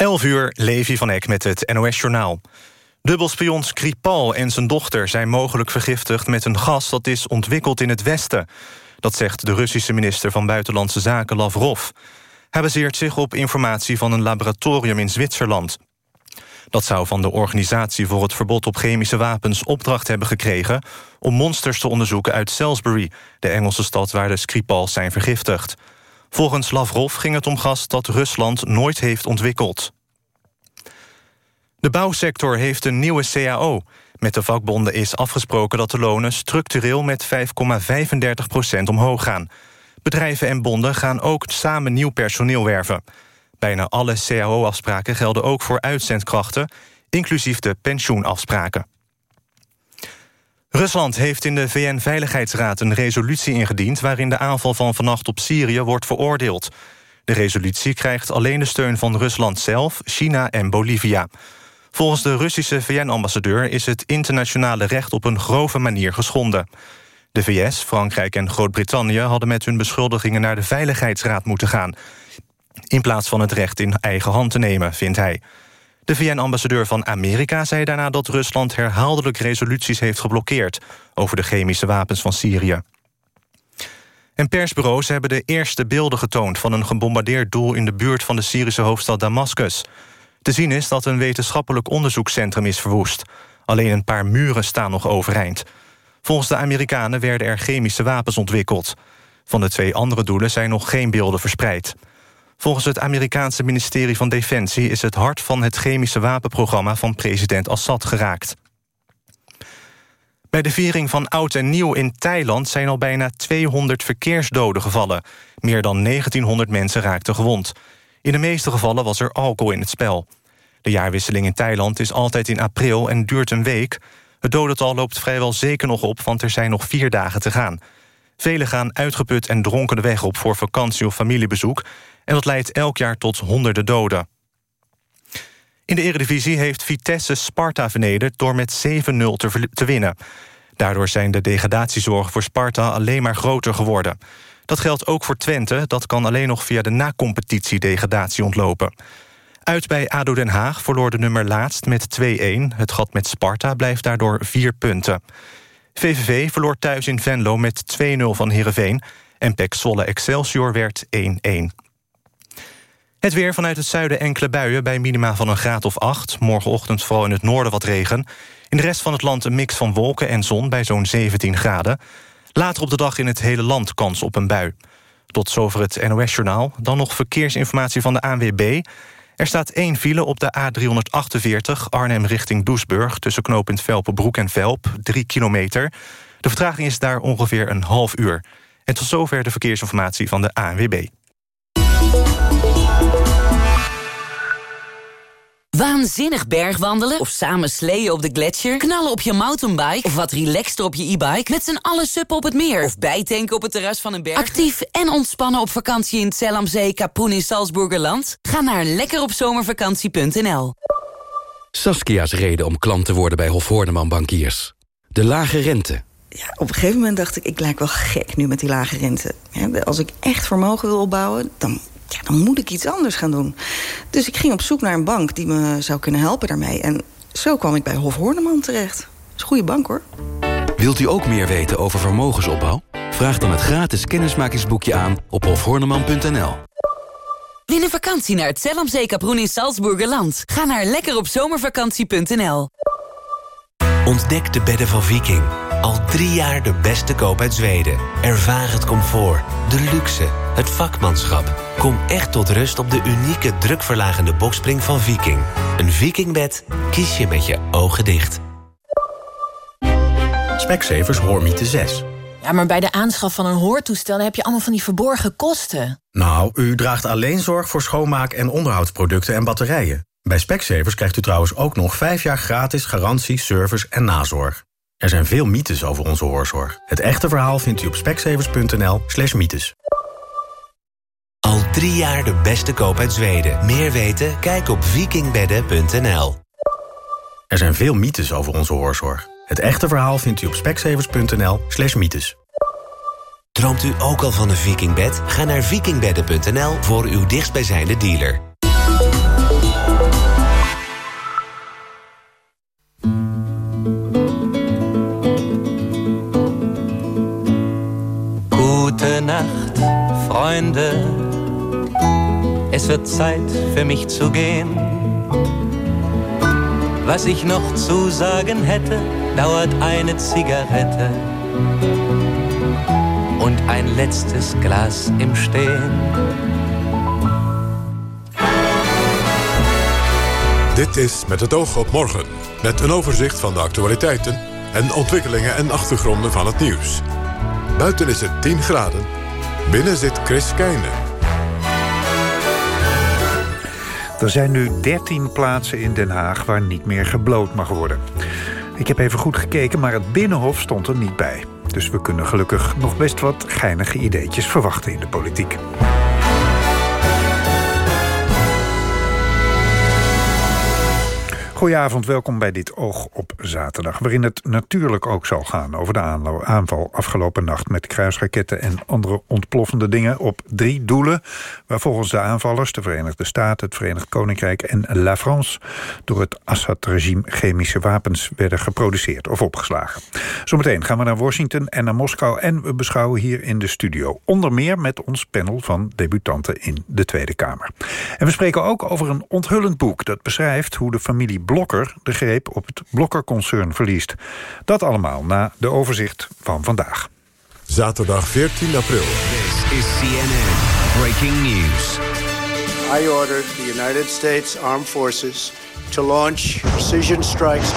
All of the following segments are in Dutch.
11 uur, Levi van Eck met het NOS-journaal. Dubbelspion Skripal en zijn dochter zijn mogelijk vergiftigd... met een gas dat is ontwikkeld in het Westen. Dat zegt de Russische minister van Buitenlandse Zaken Lavrov. Hij baseert zich op informatie van een laboratorium in Zwitserland. Dat zou van de Organisatie voor het Verbod op Chemische Wapens... opdracht hebben gekregen om monsters te onderzoeken uit Salisbury... de Engelse stad waar de Skripals zijn vergiftigd. Volgens Lavrov ging het om gas dat Rusland nooit heeft ontwikkeld. De bouwsector heeft een nieuwe CAO. Met de vakbonden is afgesproken dat de lonen structureel met 5,35 procent omhoog gaan. Bedrijven en bonden gaan ook samen nieuw personeel werven. Bijna alle CAO-afspraken gelden ook voor uitzendkrachten... inclusief de pensioenafspraken. Rusland heeft in de VN-veiligheidsraad een resolutie ingediend... waarin de aanval van vannacht op Syrië wordt veroordeeld. De resolutie krijgt alleen de steun van Rusland zelf, China en Bolivia. Volgens de Russische VN-ambassadeur is het internationale recht op een grove manier geschonden. De VS, Frankrijk en Groot-Brittannië hadden met hun beschuldigingen naar de Veiligheidsraad moeten gaan. In plaats van het recht in eigen hand te nemen, vindt hij. De VN-ambassadeur van Amerika zei daarna dat Rusland herhaaldelijk resoluties heeft geblokkeerd over de chemische wapens van Syrië. En persbureaus hebben de eerste beelden getoond van een gebombardeerd doel in de buurt van de Syrische hoofdstad Damascus. Te zien is dat een wetenschappelijk onderzoekscentrum is verwoest. Alleen een paar muren staan nog overeind. Volgens de Amerikanen werden er chemische wapens ontwikkeld. Van de twee andere doelen zijn nog geen beelden verspreid. Volgens het Amerikaanse ministerie van Defensie... is het hart van het chemische wapenprogramma van president Assad geraakt. Bij de viering van Oud en Nieuw in Thailand... zijn al bijna 200 verkeersdoden gevallen. Meer dan 1900 mensen raakten gewond. In de meeste gevallen was er alcohol in het spel. De jaarwisseling in Thailand is altijd in april en duurt een week. Het dodental loopt vrijwel zeker nog op, want er zijn nog vier dagen te gaan. Velen gaan uitgeput en dronken de weg op voor vakantie of familiebezoek... en dat leidt elk jaar tot honderden doden. In de Eredivisie heeft Vitesse Sparta vernederd... door met 7-0 te, winnen. Daardoor zijn de degradatiezorgen voor Sparta alleen maar groter geworden. Dat geldt ook voor Twente, dat kan alleen nog via de na-competitie degradatie ontlopen. Uit bij ADO Den Haag verloor de nummer laatst met 2-1. Het gat met Sparta blijft daardoor vier punten. VVV verloor thuis in Venlo met 2-0 van Heerenveen... en PEC Zwolle Excelsior werd 1-1. Het weer vanuit het zuiden enkele buien bij minima van een graad of 8. Morgenochtend vooral in het noorden wat regen. In de rest van het land een mix van wolken en zon bij zo'n 17 graden. Later op de dag in het hele land kans op een bui. Tot zover het NOS-journaal. Dan nog verkeersinformatie van de ANWB. Er staat één file op de A348 Arnhem richting Doesburg... tussen knooppunt Velpenbroek en Velp, drie kilometer. De vertraging is daar ongeveer een half uur. En tot zover de verkeersinformatie van de ANWB. Waanzinnig bergwandelen of samen sleeën op de gletsjer... knallen op je mountainbike of wat relaxter op je e-bike... met z'n allen suppen op het meer of bijtanken op het terras van een berg. Actief en ontspannen op vakantie in het Zellamzee, Kapoen in Salzburgerland? Ga naar lekkeropzomervakantie.nl Saskia's reden om klant te worden bij Hof Horneman Bankiers. De lage rente. Ja, op een gegeven moment dacht ik, ik lijk wel gek nu met die lage rente. als ik echt vermogen wil opbouwen, dan ja, dan moet ik iets anders gaan doen. Dus ik ging op zoek naar een bank die me zou kunnen helpen daarmee. En zo kwam ik bij Hof Horneman terecht. Dat is een goede bank, hoor. Wilt u ook meer weten over vermogensopbouw? Vraag dan het gratis kennismakingsboekje aan op hofhorneman.nl. Win een vakantie naar het Zellamzee Kaproen in Salzburgerland. Ga naar lekkeropzomervakantie.nl. Ontdek de bedden van Viking. Al drie jaar de beste koop uit Zweden. Ervaar het comfort, de luxe, het vakmanschap. Kom echt tot rust op de unieke drukverlagende bokspring van Viking. Een Vikingbed kies je met je ogen dicht. Specsavers Hoormiete 6. Ja, maar bij de aanschaf van een hoortoestel heb je allemaal van die verborgen kosten. Nou, u draagt alleen zorg voor schoonmaak- en onderhoudsproducten en batterijen. Bij Specsavers krijgt u trouwens ook nog 5 jaar gratis garantie, service en nazorg. Er zijn veel mythes over onze hoorzorg. Het echte verhaal vindt u op specsavers.nl slash mythes. Al drie jaar de beste koop uit Zweden. Meer weten? Kijk op vikingbedden.nl. Er zijn veel mythes over onze hoorzorg. Het echte verhaal vindt u op speksevers.nl slash mythes. Droomt u ook al van een vikingbed? Ga naar vikingbedden.nl voor uw dichtstbijzijnde dealer. Gute Nacht, wird Zeit für mich zu gehen. Was ich noch zu sagen hätte, dauert eine Zigarette und ein letztes Glas im Stehen. Dit is Met het oog op morgen. Met een overzicht van de actualiteiten en ontwikkelingen en achtergronden van het nieuws. Buiten is het 10 graden. Binnen zit Chris Keijnen. Er zijn nu 13 plaatsen in Den Haag waar niet meer gebloot mag worden. Ik heb even goed gekeken, maar het Binnenhof stond er niet bij. Dus we kunnen gelukkig nog best wat geinige ideetjes verwachten in de politiek. Goedenavond, welkom bij dit Oog op Zaterdag... waarin het natuurlijk ook zal gaan over de aanval afgelopen nacht... met kruisraketten en andere ontploffende dingen op drie doelen... waar volgens de aanvallers de Verenigde Staten, het Verenigd Koninkrijk en La France... door het Assad-regime chemische wapens werden geproduceerd of opgeslagen. Zometeen gaan we naar Washington en naar Moskou... en we beschouwen hier in de studio onder meer met ons panel van debutanten in de Tweede Kamer. En we spreken ook over een onthullend boek dat beschrijft hoe de familie Blokker de greep op het Blokker-concern verliest. Dat allemaal na de overzicht van vandaag. Zaterdag 14 april. This is CNN Breaking News. I ordered the United States Armed Forces to launch precision strikes.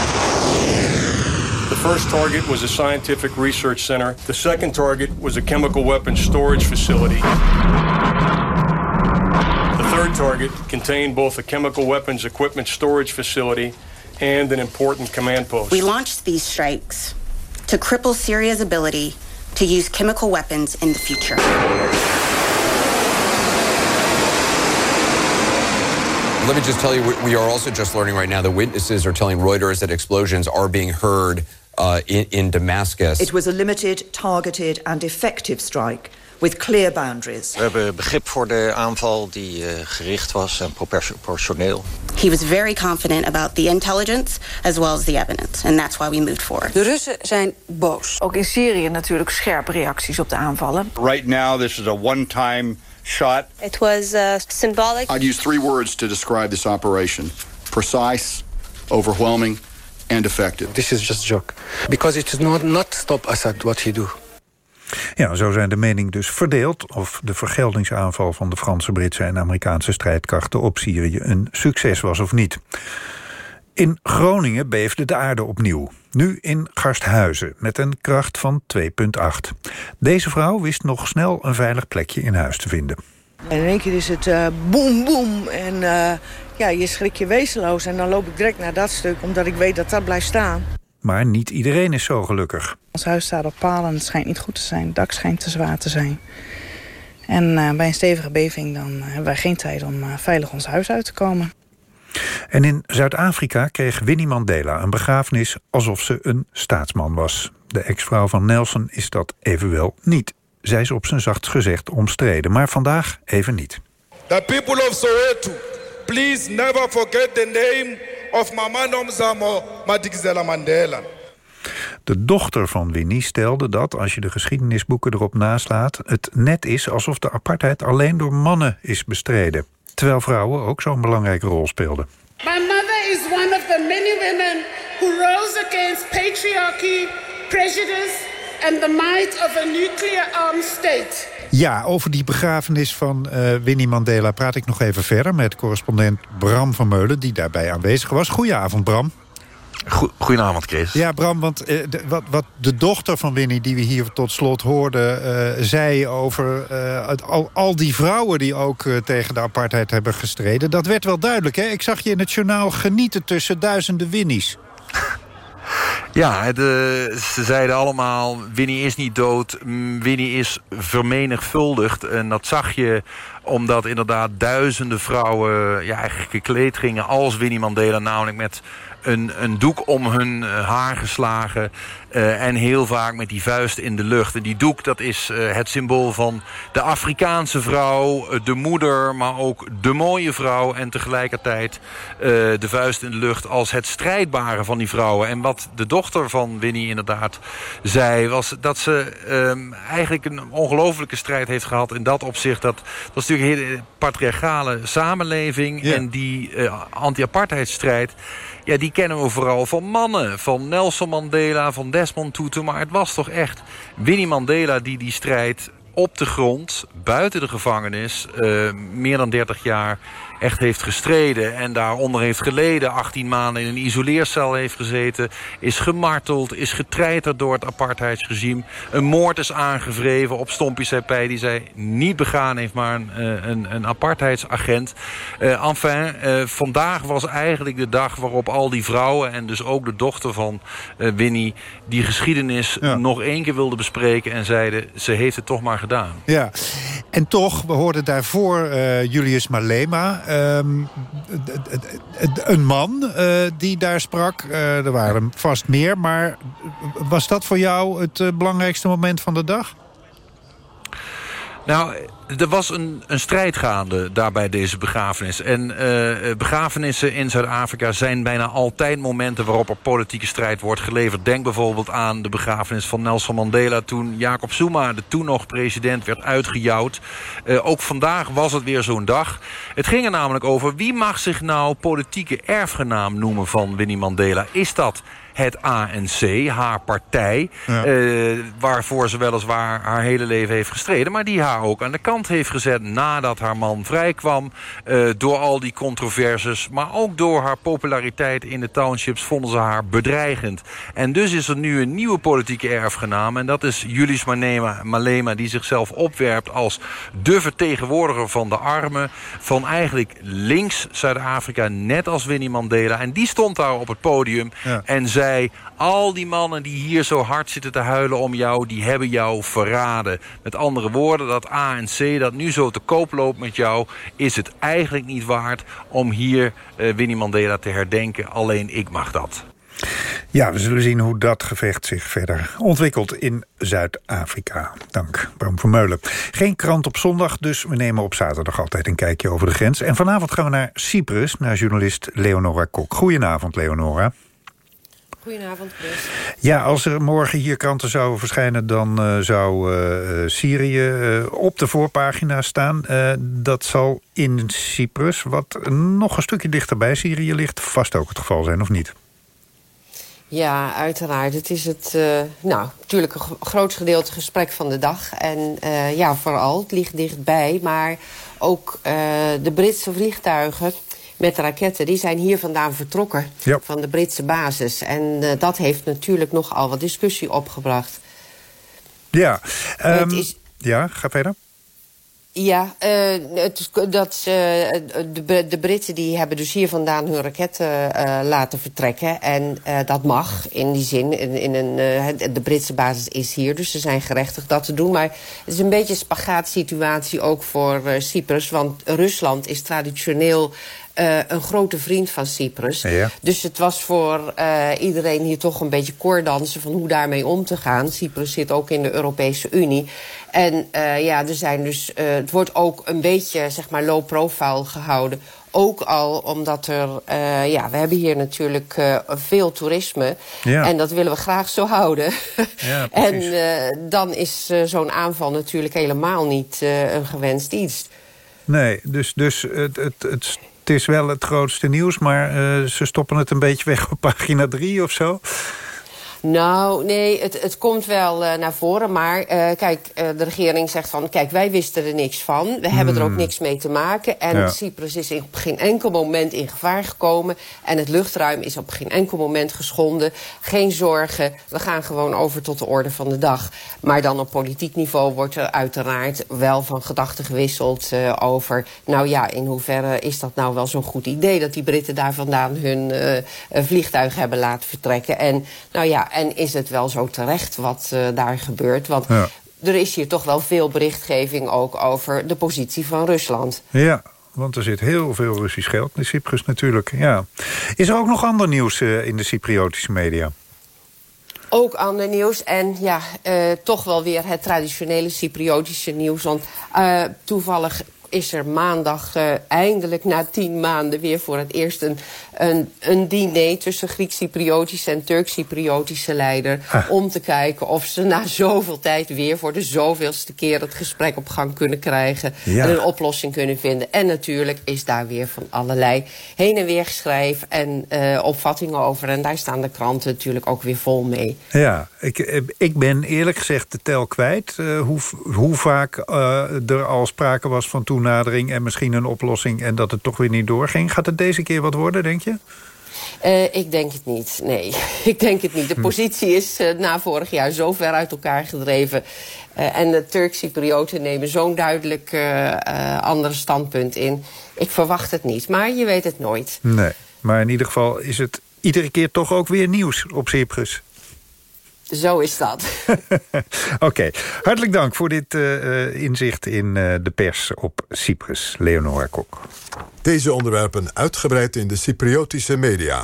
The first target was a scientific research center. The second target was a chemical weapons storage facility. The third target contained both a chemical weapons equipment storage facility and an important command post. We launched these strikes to cripple Syria's ability to use chemical weapons in the future. Let me just tell you, we are also just learning right now that witnesses are telling Reuters that explosions are being heard uh, in, in Damascus. It was a limited, targeted and effective strike with clear boundaries. We hebben begrip voor de aanval die uh, gericht was en proportioneel. He was very confident about the intelligence as well as the evidence. And that's why we moved forward. De Russen zijn boos. Ook in Syrië natuurlijk scherpe reacties op de aanvallen. Right now this is a one-time shot. It was uh, symbolic. I'd use three words to describe this operation. Precise, overwhelming, and effective. This is just a joke. Because it is not, not stop Assad what he do. Ja, zo zijn de meningen dus verdeeld... of de vergeldingsaanval van de Franse, Britse en Amerikaanse strijdkrachten op Syrië een succes was of niet. In Groningen beefde de aarde opnieuw. Nu in Garsthuizen, met een kracht van 2,8. Deze vrouw wist nog snel een veilig plekje in huis te vinden. En in één keer is het uh, boem, boem. En uh, ja, je schrik je wezenloos. En dan loop ik direct naar dat stuk, omdat ik weet dat dat blijft staan. Maar niet iedereen is zo gelukkig. Ons huis staat op palen, het schijnt niet goed te zijn. Het dak schijnt te zwaar te zijn. En uh, bij een stevige beving dan hebben wij geen tijd om veilig ons huis uit te komen. En in Zuid-Afrika kreeg Winnie Mandela een begrafenis alsof ze een staatsman was. De ex-vrouw van Nelson is dat evenwel niet. Zij is op zijn zachtst gezegd omstreden, maar vandaag even niet. The people of Soweto, please never forget the name of Mama Nomzamo Madikizela Mandela. De dochter van Winnie stelde dat, als je de geschiedenisboeken erop naslaat... het net is alsof de apartheid alleen door mannen is bestreden. Terwijl vrouwen ook zo'n belangrijke rol speelden. My mother is one of the many women who rose against patriarchy, prejudice and the might of a nuclear-armed state. Ja, over die begrafenis van uh, Winnie Mandela praat ik nog even verder... met correspondent Bram van Meulen, die daarbij aanwezig was. Goedenavond, Bram. Goedenavond, Chris. Ja, Bram, want uh, de, wat, wat de dochter van Winnie, die we hier tot slot hoorden... Uh, zei over al, al die vrouwen die ook tegen de apartheid hebben gestreden... dat werd wel duidelijk, hè? Ik zag je in het journaal genieten tussen duizenden Winnies. Ja, ze zeiden allemaal, Winnie is niet dood, Winnie is vermenigvuldigd. En dat zag je omdat inderdaad duizenden vrouwen ja, eigenlijk gekleed gingen als Winnie Mandela. Namelijk met een, een doek om hun eh, haar geslagen. Eh, en heel vaak met die vuist in de lucht. En die doek, dat is eh, het symbool van de Afrikaanse vrouw, eh, de moeder, maar ook de mooie vrouw. En tegelijkertijd de vuist in de lucht als het strijdbare van die vrouwen. En wat de dochter van Winnie inderdaad zei, was dat ze ehm, eigenlijk een ongelofelijke strijd heeft gehad in dat opzicht. Dat, dat is natuurlijk een hele patriarchale samenleving. En die anti-apartheidstrijd, ja, die kennen we vooral van mannen. Van Nelson Mandela, van Desmond Tutu. Maar het was toch echt Winnie Mandela die die strijd op de grond, buiten de gevangenis, eh, meer dan 30 jaar echt heeft gestreden en daaronder heeft geleden. 18 maanden in een isoleercel heeft gezeten. Is gemarteld, is getreiterd door het apartheidsregime. Een moord is aangevreven op Stompie Seipei... die zij niet begaan heeft, maar een, eh, een, een apartheidsagent. Eh, enfin, eh, vandaag was eigenlijk de dag waarop al die vrouwen... en dus ook de dochter van Winnie... die geschiedenis nog één keer wilden bespreken... en zeiden, ze heeft het toch maar gedaan. Ja, en toch, we hoorden daarvoor Julius Malema... ehm, een man eh, die daar sprak. Eh, er waren vast meer, maar was dat voor jou het eh, belangrijkste moment van de dag? Nou, er was een, een strijd gaande daar bij deze begrafenis. En eh, begrafenissen in Zuid-Afrika zijn bijna altijd momenten... waarop er politieke strijd wordt geleverd. Denk bijvoorbeeld aan de begrafenis van Nelson Mandela... toen Jacob Zuma, de toen nog president, werd uitgejouwd. Eh, ook vandaag was het weer zo'n dag. Het ging er namelijk over wie mag zich nou politieke erfgenaam noemen van Winnie Mandela. Is dat het ANC, haar partij... eh, waarvoor ze weliswaar haar hele leven heeft gestreden... maar die haar ook aan de kant heeft gezet nadat haar man vrijkwam... eh, door al die controverses, maar ook door haar populariteit in de townships... vonden ze haar bedreigend. En dus is er nu een nieuwe politieke erfgenaam... en dat is Julius Malema, Malema die zichzelf opwerpt als de vertegenwoordiger van de armen... van eigenlijk links Zuid-Afrika, net als Winnie Mandela. En die stond daar op het podium en zei... al die mannen die hier zo hard zitten te huilen om jou... die hebben jou verraden. Met andere woorden, dat ANC dat nu zo te koop loopt met jou... is het eigenlijk niet waard om hier eh, Winnie Mandela te herdenken. Alleen ik mag dat. Ja, we zullen zien hoe dat gevecht zich verder ontwikkelt in Zuid-Afrika. Dank, Bram Vermeulen. Geen krant op zondag, dus we nemen op zaterdag altijd een kijkje over de grens. En vanavond gaan we naar Cyprus, naar journalist Leonora Kok. Goedenavond, Leonora. Goedenavond, Chris. Ja, als er morgen hier kranten zouden verschijnen... dan eh, zou eh, Syrië eh, op de voorpagina staan. Dat zal in Cyprus, wat nog een stukje dichter bij Syrië ligt... vast ook het geval zijn, of niet? Ja, uiteraard. Het is het, nou, natuurlijk een gro- grootste gedeelte gesprek van de dag. En ja, vooral, het ligt dichtbij. Maar ook de Britse vliegtuigen met raketten... die zijn hier vandaan vertrokken van de Britse basis. En eh, dat heeft natuurlijk nogal wat discussie opgebracht. Ja, is- ja ga verder. Ja, eh, het, dat, eh, de, Br- de Britten die hebben dus hier vandaan hun raketten laten vertrekken. En dat mag in die zin. In, in een, de Britse basis is hier, dus ze zijn gerechtigd dat te doen. Maar het is een beetje een spagaatsituatie ook voor Cyprus. Want Rusland is traditioneel eh, een grote vriend van Cyprus. Ja. Dus het was voor eh, iedereen hier toch een beetje koordansen van hoe daarmee om te gaan. Cyprus zit ook in de Europese Unie. En eh, ja, er zijn dus, het wordt ook een beetje zeg maar low profile gehouden. Ook al omdat er, ja, we hebben hier natuurlijk veel toerisme. Ja. En dat willen we graag zo houden. Ja, en dan is zo'n aanval natuurlijk helemaal niet een gewenst iets. Nee, dus, dus het, het, het, het is wel het grootste nieuws... maar eh, ze stoppen het een beetje weg op pagina 3 of zo. Nou, nee, het, het komt wel eh, naar voren. Maar eh, kijk, eh, de regering zegt van... kijk, wij wisten er niks van. We hebben er ook Hmm. niks mee te maken. En Ja. Cyprus is op geen enkel moment in gevaar gekomen. En het luchtruim is op geen enkel moment geschonden. Geen zorgen. We gaan gewoon over tot de orde van de dag. Maar dan op politiek niveau wordt er uiteraard wel van gedachten gewisseld over... nou ja, in hoeverre is dat nou wel zo'n goed idee... dat die Britten daar vandaan hun vliegtuig hebben laten vertrekken. En nou ja, en is het wel zo terecht wat eh, daar gebeurt? Want Ja. er is hier toch wel veel berichtgeving ook over de positie van Rusland. Ja, want er zit heel veel Russisch geld in Cyprus natuurlijk. Ja. Is er ook nog ander nieuws uh, in de Cypriotische media? Ook ander nieuws en ja, uh, toch wel weer het traditionele Cypriotische nieuws. Want toevallig is er maandag uh, eindelijk na tien maanden weer voor het eerst een, een, een diner tussen Griek-Cypriotische en Turk-Cypriotische leider. Ah. Om te kijken of ze na zoveel tijd weer voor de zoveelste keer het gesprek op gang kunnen krijgen. Ja. En een oplossing kunnen vinden. En natuurlijk is daar weer van allerlei heen en weer geschreven en uh, opvattingen over. En daar staan de kranten natuurlijk ook weer vol mee. Ja, ik, eh, ik ben eerlijk gezegd de tel kwijt. Uh, hoe, hoe vaak er al sprake was van toen toenadering en misschien een oplossing... en dat het toch weer niet doorging. Gaat het deze keer wat worden, denk je? Uh, ik denk het niet, nee. ik denk het niet. De positie is uh, na vorig jaar zo ver uit elkaar gedreven. Uh, en de Turk-Cyprioten nemen zo'n duidelijk andere standpunt in. Ik verwacht het niet, maar je weet het nooit. Nee, maar in ieder geval is het iedere keer toch ook weer nieuws op Cyprus. Zo is dat. Oké, okay. hartelijk dank voor dit uh, inzicht in uh, de pers op Cyprus. Leonora Kok. Deze onderwerpen uitgebreid in de Cypriotische media.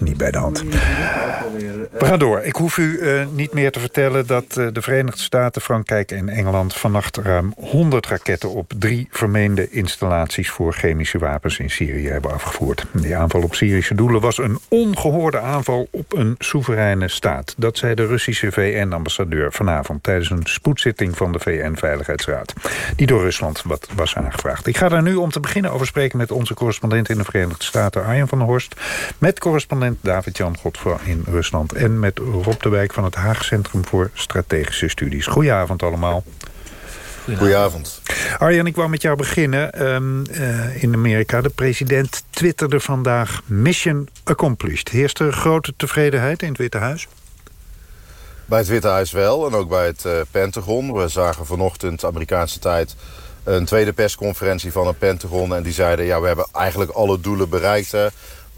Niet bij de hand. Gaan door. Ik hoef u uh, niet meer te vertellen dat uh, de Verenigde Staten, Frankrijk en Engeland... vannacht ruim 100 raketten op drie vermeende installaties... voor chemische wapens in Syrië hebben afgevoerd. Die aanval op Syrische doelen was een ongehoorde aanval op een soevereine staat. Dat zei de Russische VN-ambassadeur vanavond... tijdens een spoedzitting van de VN-veiligheidsraad. Die door Rusland wat was aangevraagd. Ik ga daar nu om te beginnen over spreken met onze correspondent in de Verenigde Staten... Arjen van der Horst, met correspondent David-Jan Godfra in Rusland... en met Rob de Wijk van het Haag Centrum voor Strategische Studies. Goedenavond allemaal. Goedenavond. Arjan, ik wou met jou beginnen. Um, uh, in Amerika, de president twitterde vandaag... Mission accomplished. Heerst er grote tevredenheid in het Witte Huis? Bij het Witte Huis wel, en ook bij het uh, Pentagon. We zagen vanochtend, Amerikaanse tijd... een tweede persconferentie van het Pentagon... en die zeiden, ja, we hebben eigenlijk alle doelen bereikt... Hè.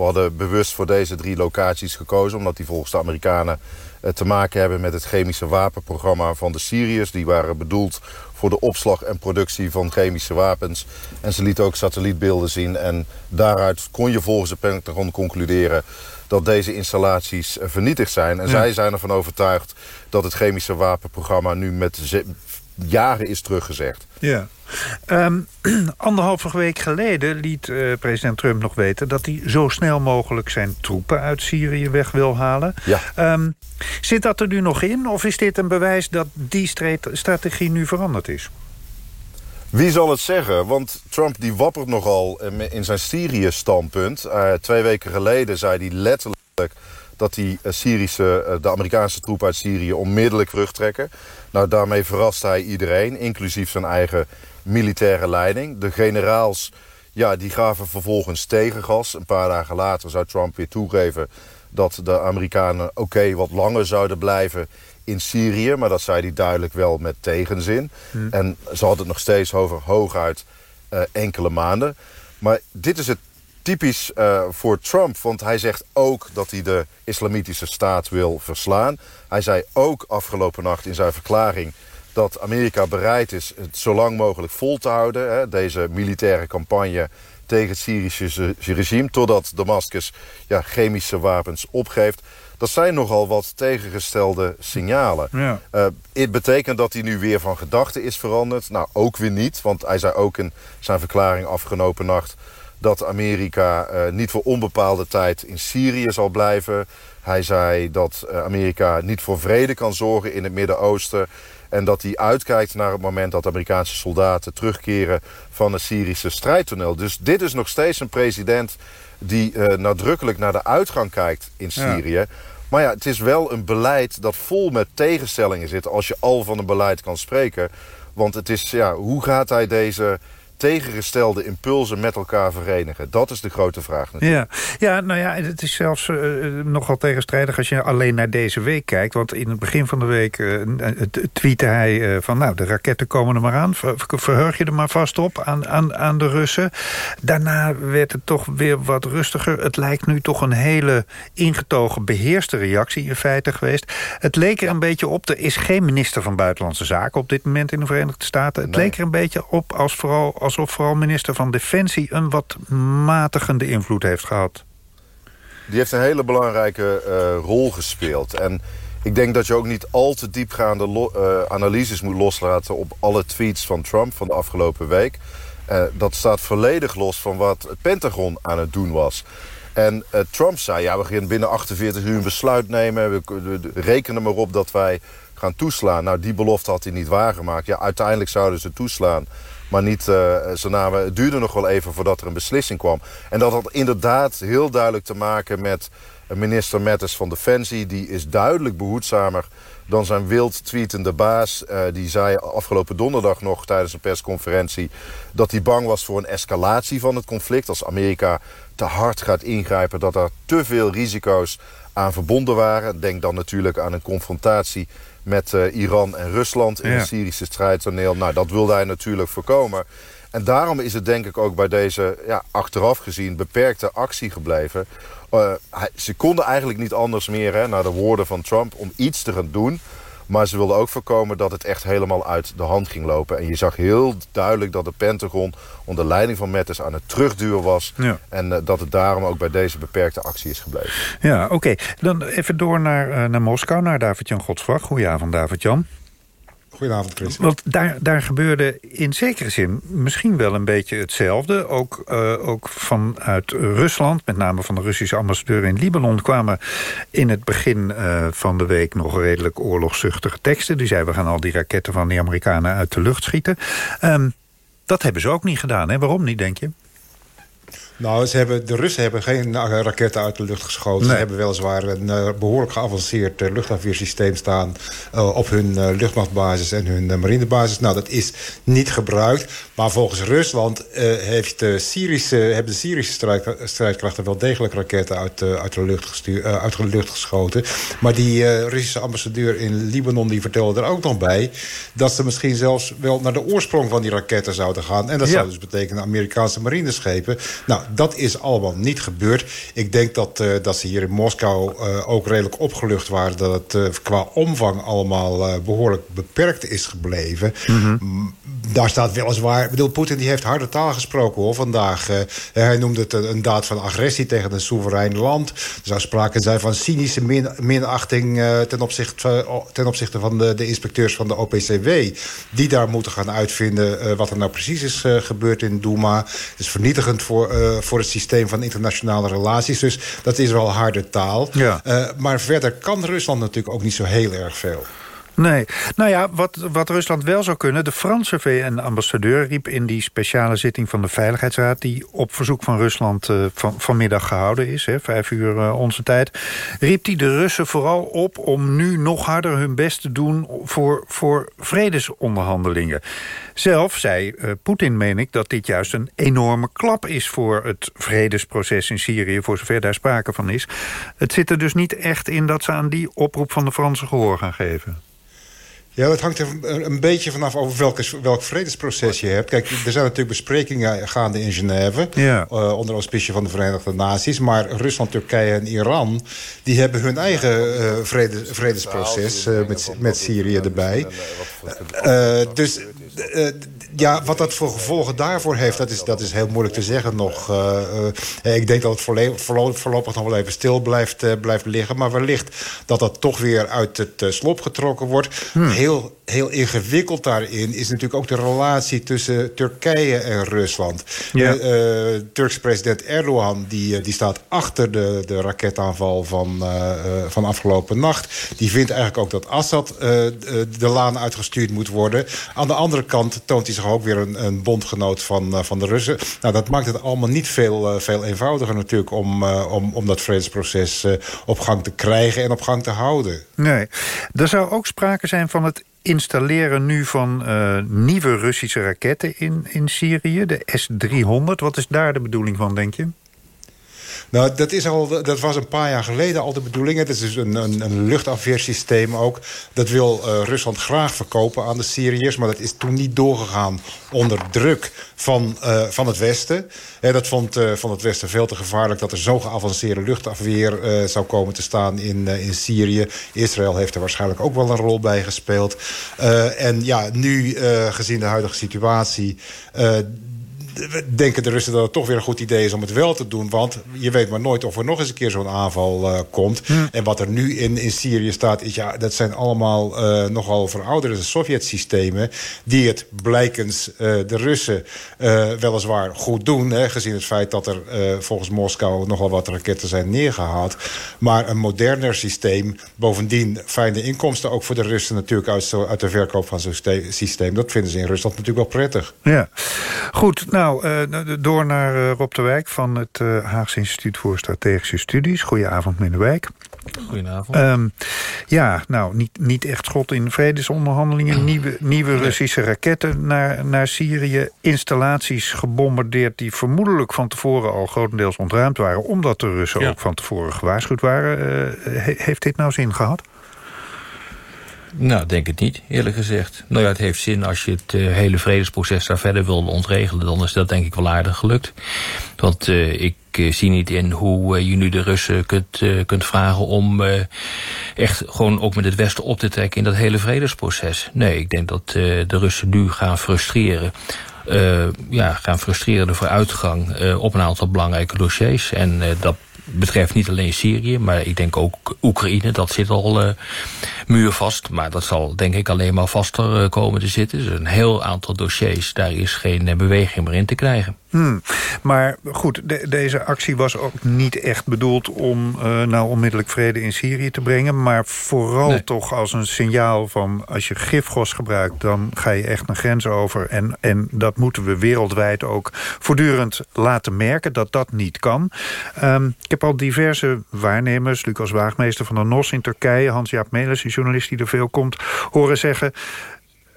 We hadden bewust voor deze drie locaties gekozen... omdat die volgens de Amerikanen uh, te maken hebben met het chemische wapenprogramma van de Syriërs. Die waren bedoeld voor de opslag en productie van chemische wapens. En ze lieten ook satellietbeelden zien. En daaruit kon je volgens de Pentagon concluderen dat deze installaties uh, vernietigd zijn. En Ja. zij zijn ervan overtuigd dat het chemische wapenprogramma nu met jaren is teruggezegd. Ja. Um, anderhalve week geleden liet uh, president Trump nog weten... dat hij zo snel mogelijk zijn troepen uit Syrië weg wil halen. Ja. Um, zit dat er nu nog in? Of is dit een bewijs dat die strategie nu veranderd is? Wie zal het zeggen? Want Trump die wappert nogal in zijn Syrië-standpunt. Uh, twee weken geleden zei hij letterlijk dat die Syrische, de Amerikaanse troepen uit Syrië onmiddellijk terugtrekken. Nou, daarmee verrast hij iedereen, inclusief zijn eigen militaire leiding. De generaals ja, die gaven vervolgens tegengas. Een paar dagen later zou Trump weer toegeven dat de Amerikanen oké wat langer zouden blijven in Syrië. Maar dat zei hij duidelijk wel met tegenzin. Hmm. En ze hadden het nog steeds over hooguit uh, enkele maanden. Maar dit is het typisch uh, voor Trump. Want hij zegt ook dat hij de islamitische staat wil verslaan. Hij zei ook afgelopen nacht in zijn verklaring dat Amerika bereid is het zo lang mogelijk vol te houden. Hè, deze militaire campagne tegen het Syrische regime... totdat Damascus ja, chemische wapens opgeeft. Dat zijn nogal wat tegengestelde signalen. Ja. Uh, het betekent dat hij nu weer van gedachten is veranderd. Nou, ook weer niet, want hij zei ook in zijn verklaring afgelopen nacht... dat Amerika uh, niet voor onbepaalde tijd in Syrië zal blijven. Hij zei dat uh, Amerika niet voor vrede kan zorgen in het Midden-Oosten... En dat hij uitkijkt naar het moment dat Amerikaanse soldaten terugkeren van het Syrische strijdtoneel. Dus dit is nog steeds een president die uh, nadrukkelijk naar de uitgang kijkt in Syrië. Ja. Maar ja, het is wel een beleid dat vol met tegenstellingen zit... als je al van een beleid kan spreken. Want het is, ja, hoe gaat hij deze tegengestelde impulsen met elkaar verenigen? Dat is de grote vraag natuurlijk. Ja, ja nou ja, het is zelfs uh, nogal tegenstrijdig als je alleen naar deze week kijkt. Want in het begin van de week uh, tweette hij uh, van... nou, de raketten komen er maar aan. Ver, verheug je er maar vast op aan, aan, aan de Russen. Daarna werd het toch weer wat rustiger. Het lijkt nu toch een hele ingetogen beheerste reactie in feite geweest. Het leek er een beetje op... er is geen minister van Buitenlandse Zaken op dit moment in de Verenigde Staten. Het nee. leek er een beetje op als vooral... Als alsof vooral minister van Defensie... een wat matigende invloed heeft gehad. Die heeft een hele belangrijke uh, rol gespeeld. En ik denk dat je ook niet al te diepgaande uh, analyses moet loslaten... op alle tweets van Trump van de afgelopen week. Uh, dat staat volledig los van wat het Pentagon aan het doen was. En Trump zei, ja, we gaan binnen 48 uur een besluit nemen. We, we, we rekenen maar op dat wij gaan toeslaan. Nou, die belofte had hij niet waargemaakt. Ja, uiteindelijk zouden ze toeslaan. Maar niet uh, zo namen. Het duurde nog wel even voordat er een beslissing kwam. En dat had inderdaad heel duidelijk te maken met minister Matters van Defensie. Die is duidelijk behoedzamer dan zijn wild tweetende baas. Uh, die zei afgelopen donderdag nog tijdens een persconferentie... dat hij bang was voor een escalatie van het conflict. Als Amerika te hard gaat ingrijpen, dat er te veel risico's aan verbonden waren. Denk dan natuurlijk aan een confrontatie met uh, Iran en Rusland in ja. het Syrische strijdtoneel. Nou, dat wilde hij natuurlijk voorkomen. En daarom is het denk ik ook bij deze ja, achteraf gezien beperkte actie gebleven. Uh, hij, ze konden eigenlijk niet anders meer, hè, naar de woorden van Trump, om iets te gaan doen. Maar ze wilden ook voorkomen dat het echt helemaal uit de hand ging lopen. En je zag heel duidelijk dat de Pentagon onder leiding van Mattis aan het terugduwen was. Ja. En uh, dat het daarom ook bij deze beperkte actie is gebleven. Ja, oké. Okay. Dan even door naar, uh, naar Moskou, naar David-Jan Godsvlag. Goedenavond, David-Jan. Goedenavond. Want daar, daar gebeurde in zekere zin misschien wel een beetje hetzelfde. Ook, uh, ook vanuit Rusland, met name van de Russische ambassadeur in Libanon... kwamen in het begin uh, van de week nog redelijk oorlogszuchtige teksten. Die zei, we gaan al die raketten van de Amerikanen uit de lucht schieten. Um, dat hebben ze ook niet gedaan, hè? Waarom niet, denk je? Nou, ze hebben, de Russen hebben geen raketten uit de lucht geschoten. Nee. Ze hebben weliswaar een uh, behoorlijk geavanceerd uh, luchtafweersysteem staan... Uh, op hun luchtmachtbasis en hun marinebasis. Nou, dat is niet gebruikt. Maar volgens Rusland heeft de Syrische, hebben de Syrische strijd, strijdkrachten... wel degelijk raketten uit, uit, de, lucht gestuur, uit de lucht geschoten. Maar die Russische ambassadeur in Libanon die vertelde er ook nog bij... dat ze misschien zelfs wel naar de oorsprong van die raketten zouden gaan. En dat ja. zou dus betekenen Amerikaanse marineschepen... Nou, dat is allemaal niet gebeurd. Ik denk dat, uh, dat ze hier in Moskou uh, ook redelijk opgelucht waren... dat het uh, qua omvang allemaal behoorlijk beperkt is gebleven. Mm -hmm. daar staat weliswaar... Ik bedoel, Poetin die heeft harde taal gesproken hoor, vandaag. Eh, hij noemde het een, een, daad van agressie tegen een soeverein land. Er zou sprake zijn van cynische min, minachting... Ten, opzichte, ten opzichte van de, de inspecteurs van de OPCW... die daar moeten gaan uitvinden wat er nou precies is gebeurd in Douma. Het is vernietigend voor, voor het systeem van internationale relaties. Dus dat is wel harde taal. Ja. maar verder kan Rusland natuurlijk ook niet zo heel erg veel. Nee. Nou ja, wat, wat Rusland wel zou kunnen... de Franse VN-ambassadeur riep in die speciale zitting van de Veiligheidsraad... die op verzoek van Rusland uh, van, vanmiddag gehouden is, hè, vijf uur uh, onze tijd... riep hij de Russen vooral op om nu nog harder hun best te doen... voor, voor vredesonderhandelingen. Zelf zei uh, Poetin, meen ik, dat dit juist een enorme klap is... voor het vredesproces in Syrië, voor zover daar sprake van is. Het zit er dus niet echt in dat ze aan die oproep van de Fransen gehoor gaan geven. Ja, dat hangt er een beetje vanaf over welke, welk vredesproces je hebt. Kijk, er zijn natuurlijk besprekingen gaande in Genève... Ja. Uh, onder auspicie van de Verenigde Naties. Maar Rusland, Turkije en Iran... die hebben hun eigen uh, vrede, vredesproces uh, met, met Syrië erbij. dus ja, wat dat voor gevolgen daarvoor heeft, dat is, dat is heel moeilijk te zeggen nog. Uh, uh, ik denk dat het voorlopig, voorlopig nog wel even stil blijft, uh, blijft liggen. Maar wellicht dat dat toch weer uit het slop getrokken wordt. Hmm. Heel, heel ingewikkeld daarin is natuurlijk ook de relatie tussen Turkije en Rusland. Ja. Turks president Erdogan die, die staat achter de, de raketaanval van, van afgelopen nacht. Die vindt eigenlijk ook dat Assad de laan uitgestuurd moet worden. Aan de andere kant toont hij zich ook weer een, een bondgenoot van, van de Russen. Nou, dat maakt het allemaal niet veel, veel eenvoudiger natuurlijk... om, om, om dat vredesproces op gang te krijgen en op gang te houden. Nee, er zou ook sprake zijn van het installeren nu van nieuwe Russische raketten in, in Syrië. De S-300. Wat is daar de bedoeling van, denk je? Nou, dat, is al, dat was een paar jaar geleden al de bedoeling. Het is dus een, een, luchtafweersysteem ook. Dat wil uh, Rusland graag verkopen aan de Syriërs. Maar dat is toen niet doorgegaan onder druk van, uh, van het Westen. En dat vond, uh, van het Westen veel te gevaarlijk... dat er zo geavanceerde luchtafweer zou komen te staan in, in Syrië. Israël heeft er waarschijnlijk ook wel een rol bij gespeeld. en ja, nu, gezien de huidige situatie denken de Russen dat het toch weer een goed idee is om het wel te doen. Want je weet maar nooit of er nog eens een keer zo'n aanval uh, komt. Hm. En wat er nu in, in Syrië staat, is ja, dat zijn allemaal uh, nogal verouderde Sovjet-systemen. Die het blijkens uh, de Russen weliswaar goed doen. Hè, gezien het feit dat er volgens Moskou nogal wat raketten zijn neergehaald. Maar een moderner systeem, bovendien fijne inkomsten ook voor de Russen natuurlijk uit, uit de verkoop van zo'n systeem. Dat vinden ze in Rusland natuurlijk wel prettig. Ja, goed. Nou, nou, uh, door naar uh, Rob de Wijk van het uh, Haagse Instituut voor Strategische Studies. Goedenavond, meneer de Wijk. Goedenavond. Um, ja, nou, niet, niet echt schot in vredesonderhandelingen. Nieuwe, nieuwe Russische raketten naar, naar Syrië. Installaties gebombardeerd die vermoedelijk van tevoren al grotendeels ontruimd waren... omdat de Russen ja. ook van tevoren gewaarschuwd waren. He, heeft dit nou zin gehad? Nou, denk het niet, eerlijk gezegd. Nou ja, het heeft zin als je het uh, hele vredesproces daar verder wil ontregelen. Dan is dat denk ik wel aardig gelukt. Want uh, ik uh, zie niet in hoe je nu de Russen kunt, kunt vragen om echt gewoon ook met het Westen op te trekken in dat hele vredesproces. Nee, ik denk dat de Russen nu gaan frustreren. ja, gaan frustreren de vooruitgang op een aantal belangrijke dossiers. En dat betreft niet alleen Syrië, maar ik denk ook Oekraïne. Dat zit al uh, muurvast, maar dat zal denk ik alleen maar vaster uh, komen te zitten. Dus een heel aantal dossiers, daar is geen uh, beweging meer in te krijgen. Hmm. Maar goed, de, deze actie was ook niet echt bedoeld om uh, nou onmiddellijk vrede in Syrië te brengen. Maar vooral nee. toch als een signaal van als je gifgos gebruikt, dan ga je echt een grens over. En, en dat moeten we wereldwijd ook voortdurend laten merken dat dat niet kan. Um, ik heb al diverse waarnemers, Lucas Waagmeester van de NOS in Turkije, Hans-Jaap Melis, die journalist die er veel komt, horen zeggen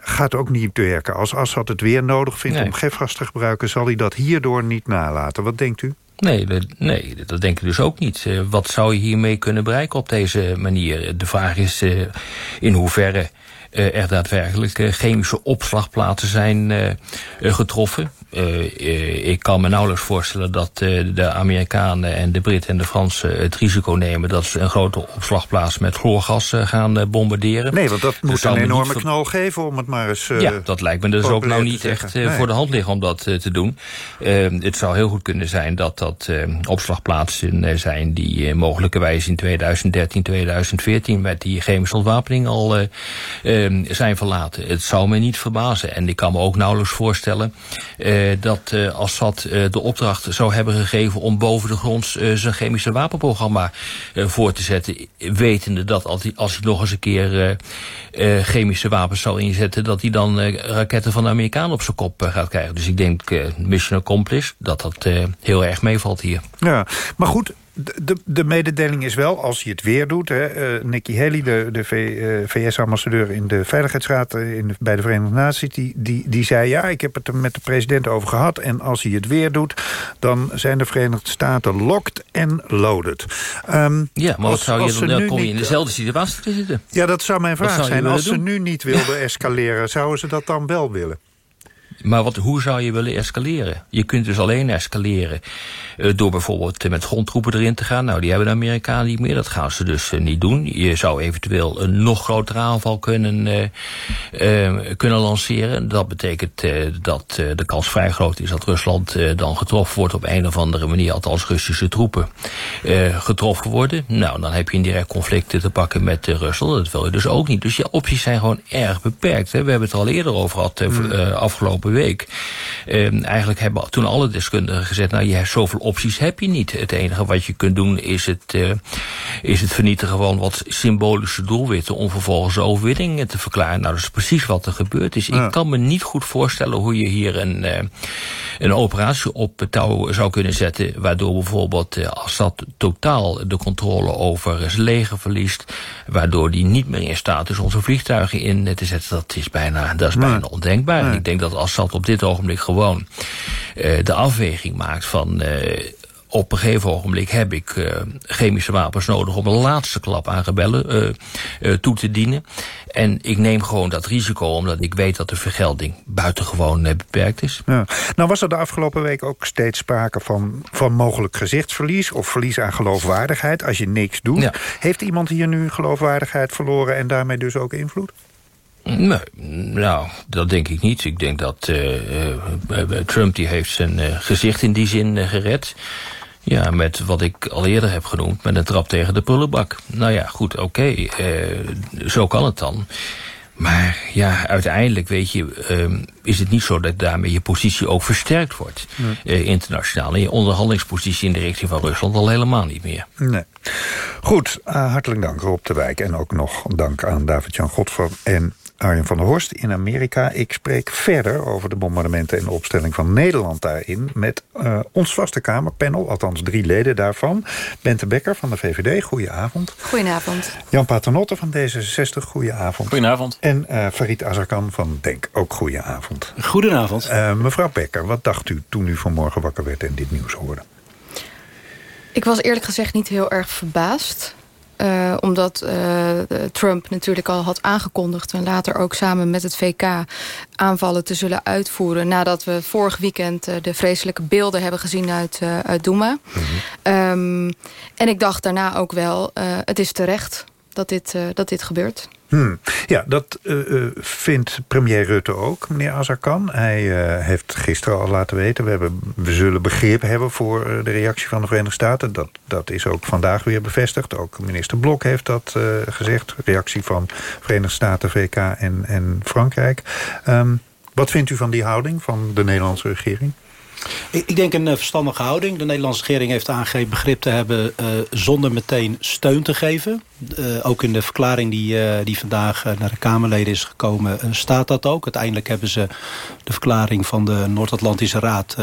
gaat ook niet werken. Als Assad het weer nodig vindt nee. om gifgas te gebruiken... zal hij dat hierdoor niet nalaten. Wat denkt u? Nee, dat, nee, dat denk ik dus ook niet. Uh, wat zou je hiermee kunnen bereiken op deze manier? De vraag is uh, in hoeverre uh, er daadwerkelijk chemische opslagplaatsen zijn getroffen. Uh, uh, ik kan me nauwelijks voorstellen dat uh, de Amerikanen en de Britten en de Fransen het risico nemen dat ze een grote opslagplaats met chloorgas gaan bombarderen. Nee, want dat moet een enorme knal geven om het maar eens. ja, dat lijkt me dus ook nou niet echt nee. voor de hand liggen om dat te doen. het zou heel goed kunnen zijn dat dat opslagplaatsen zijn die mogelijkerwijs in 2013, 2014 met die chemische ontwapening al zijn verlaten. Het zou me niet verbazen. En ik kan me ook nauwelijks voorstellen dat uh, Assad uh, de opdracht zou hebben gegeven om boven de grond zijn chemische wapenprogramma voor te zetten. Wetende dat als hij, als hij nog eens een keer chemische wapens zou inzetten, dat hij dan raketten van de Amerikanen op zijn kop gaat krijgen. Dus ik denk mission accomplished, dat dat heel erg meevalt hier. Ja, maar goed, de, de mededeling is wel, als hij het weer doet... Hè, uh, Nikki Haley, de, de uh, VS-ambassadeur in de Veiligheidsraad... Uh, in de, bij de Verenigde Naties, die, die, die zei... ja, ik heb het er met de president over gehad... en als hij het weer doet, dan zijn de Verenigde Staten locked en loaded. Um, ja, maar als, zou je, dan, dan kom je in dezelfde situatie te zitten. Ja, dat zou mijn vraag zou zijn. Als doen? ze nu niet wilden escaleren, zouden ze dat dan wel willen? Maar wat, hoe zou je willen escaleren? Je kunt dus alleen escaleren uh, door bijvoorbeeld uh, met grondtroepen erin te gaan. Nou, die hebben de Amerikanen niet meer. Dat gaan ze dus uh, niet doen. Je zou eventueel een nog grotere aanval kunnen, kunnen lanceren. Dat betekent dat de kans vrij groot is dat Rusland dan getroffen wordt op een of andere manier. Althans Russische troepen getroffen worden. Nou, dan heb je een direct conflict te pakken met Rusland. Dat wil je dus ook niet. Dus je opties zijn gewoon erg beperkt. Hè. We hebben het er al eerder over gehad mm. afgelopen week. Uh, eigenlijk hebben toen alle deskundigen gezegd... nou, je hebt zoveel opties heb je niet. Het enige wat je kunt doen is het, uh, is het vernietigen van wat symbolische doelwitten... om vervolgens overwinningen te verklaren. Nou, dat is precies wat er gebeurd is. Ja. Ik kan me niet goed voorstellen hoe je hier een, uh, een operatie op touw zou kunnen zetten... waardoor bijvoorbeeld uh, Assad totaal de controle over zijn leger verliest... waardoor die niet meer in staat is onze vliegtuigen in te zetten. Dat is bijna, dat is bijna ondenkbaar. Ik denk dat Assad op dit ogenblik gewoon uh, de afweging maakt van... Uh, op een gegeven ogenblik heb ik uh, chemische wapens nodig om een laatste klap aan rebellen uh, uh, toe te dienen. En ik neem gewoon dat risico omdat ik weet dat de vergelding buitengewoon beperkt is. Ja. Nou was er de afgelopen week ook steeds sprake van, van mogelijk gezichtsverlies of verlies aan geloofwaardigheid als je niks doet. Ja. Heeft iemand hier nu geloofwaardigheid verloren en daarmee dus ook invloed? Nee, nou, dat denk ik niet. Ik denk dat uh, uh, Trump die heeft zijn uh, gezicht in die zin gered. Ja, met wat ik al eerder heb genoemd, met een trap tegen de prullenbak. Nou ja, goed, oké, okay, zo kan het dan. Maar ja, uiteindelijk weet je, is het niet zo dat daarmee je positie ook versterkt wordt. Nee. Uh, internationaal. En je onderhandelingspositie in de richting van Rusland al helemaal niet meer. Nee. Goed, uh, hartelijk dank Rob de Wijk. En ook nog dank aan David-Jan Godfran en Arjen van der Horst in Amerika. Ik spreek verder over de bombardementen en de opstelling van Nederland daarin... met uh, ons vaste Kamerpanel, althans drie leden daarvan. Bente Becker van de VVD, goedenavond. Goedenavond. Jan Paternotte van D66, goedenavond. Goedenavond. En uh, Farid Azarkan van DENK, ook goedenavond. Goedenavond. Uh, mevrouw Becker, wat dacht u toen u vanmorgen wakker werd en dit nieuws hoorde? Ik was eerlijk gezegd niet heel erg verbaasd. Uh, omdat uh, Trump natuurlijk al had aangekondigd... en later ook samen met het VK aanvallen te zullen uitvoeren... nadat we vorig weekend uh, de vreselijke beelden hebben gezien uit, uit Douma. Mm -hmm. um, en ik dacht daarna ook wel, het is terecht dat dit, dat dit gebeurt. Hmm. Ja, dat uh, vindt premier Rutte ook, meneer Azarkan. Hij uh, heeft gisteren al laten weten... We, hebben, we zullen begrip hebben voor de reactie van de Verenigde Staten. Dat, dat is ook vandaag weer bevestigd. Ook minister Blok heeft dat gezegd. Reactie van Verenigde Staten, VK en, en Frankrijk. Um, wat vindt u van die houding van de Nederlandse regering? Ik, denk een verstandige houding. De Nederlandse regering heeft aangegeven begrip te hebben... Zonder meteen steun te geven. Uh, ook in de verklaring die, die vandaag naar de Kamerleden is gekomen... staat dat ook. Uiteindelijk hebben ze de verklaring van de Noord-Atlantische Raad...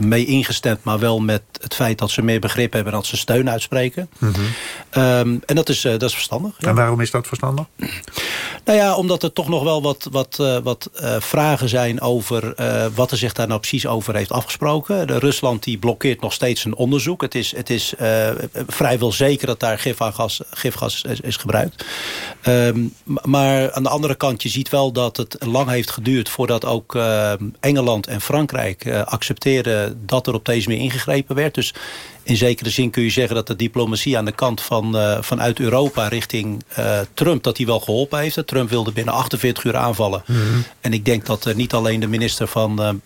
mee ingestemd, maar wel met het feit dat ze meer begrip hebben... dat ze steun uitspreken. Mm -hmm. um, en dat is, dat is verstandig. Ja. En waarom is dat verstandig? Nou ja, omdat er toch nog wel wat, wat, wat vragen zijn over... wat er zich daar nou precies over heeft afgesproken. De Rusland die blokkeert nog steeds een onderzoek. Het is, het is vrijwel zeker dat daar gifgas, is, gebruikt. Ehm, maar aan de andere kant, je ziet wel dat het lang heeft geduurd... voordat ook uh, Engeland en Frankrijk uh, accepteerden dat er op deze manier ingegrepen werd. Dus in zekere zin kun je zeggen dat de diplomatie aan de kant van, uh, vanuit Europa richting uh, Trump, dat die wel geholpen heeft. Trump wilde binnen 48 uur aanvallen. Mm -hmm. En ik denk dat uh, niet alleen de minister van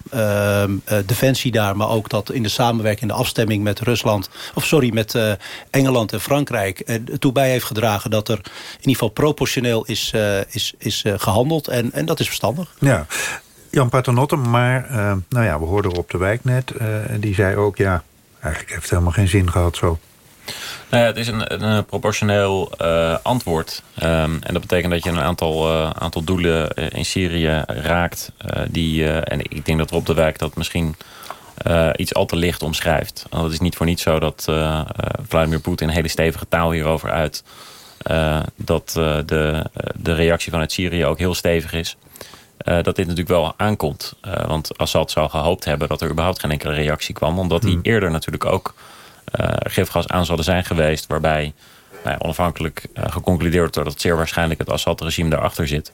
Defensie daar, maar ook dat in de samenwerking, de afstemming met Rusland, of sorry, met Engeland en Frankrijk, toe bij heeft gedragen dat er in ieder geval proportioneel is, is, is gehandeld. En, en dat is verstandig. Ja. Jan Paternotte, maar nou ja, we hoorden op de wijk net, die zei ook ja Eigenlijk heeft het helemaal geen zin gehad zo. Nou het is een, een proportioneel uh, antwoord. Um, en dat betekent dat je een aantal, uh, aantal doelen in Syrië raakt. Die, en ik denk dat op de wijk dat misschien iets al te licht omschrijft. Want het is niet voor niets zo dat Vladimir Poetin hele stevige taal hierover uit. dat de, de reactie vanuit Syrië ook heel stevig is. Uh, dat dit natuurlijk wel aankomt. Uh, want Assad zou gehoopt hebben dat er überhaupt geen enkele reactie kwam. Omdat hij eerder natuurlijk ook uh, gifgas aan zouden zijn geweest. Waarbij nou ja, onafhankelijk geconcludeerd wordt dat zeer waarschijnlijk het Assad-regime daarachter zit.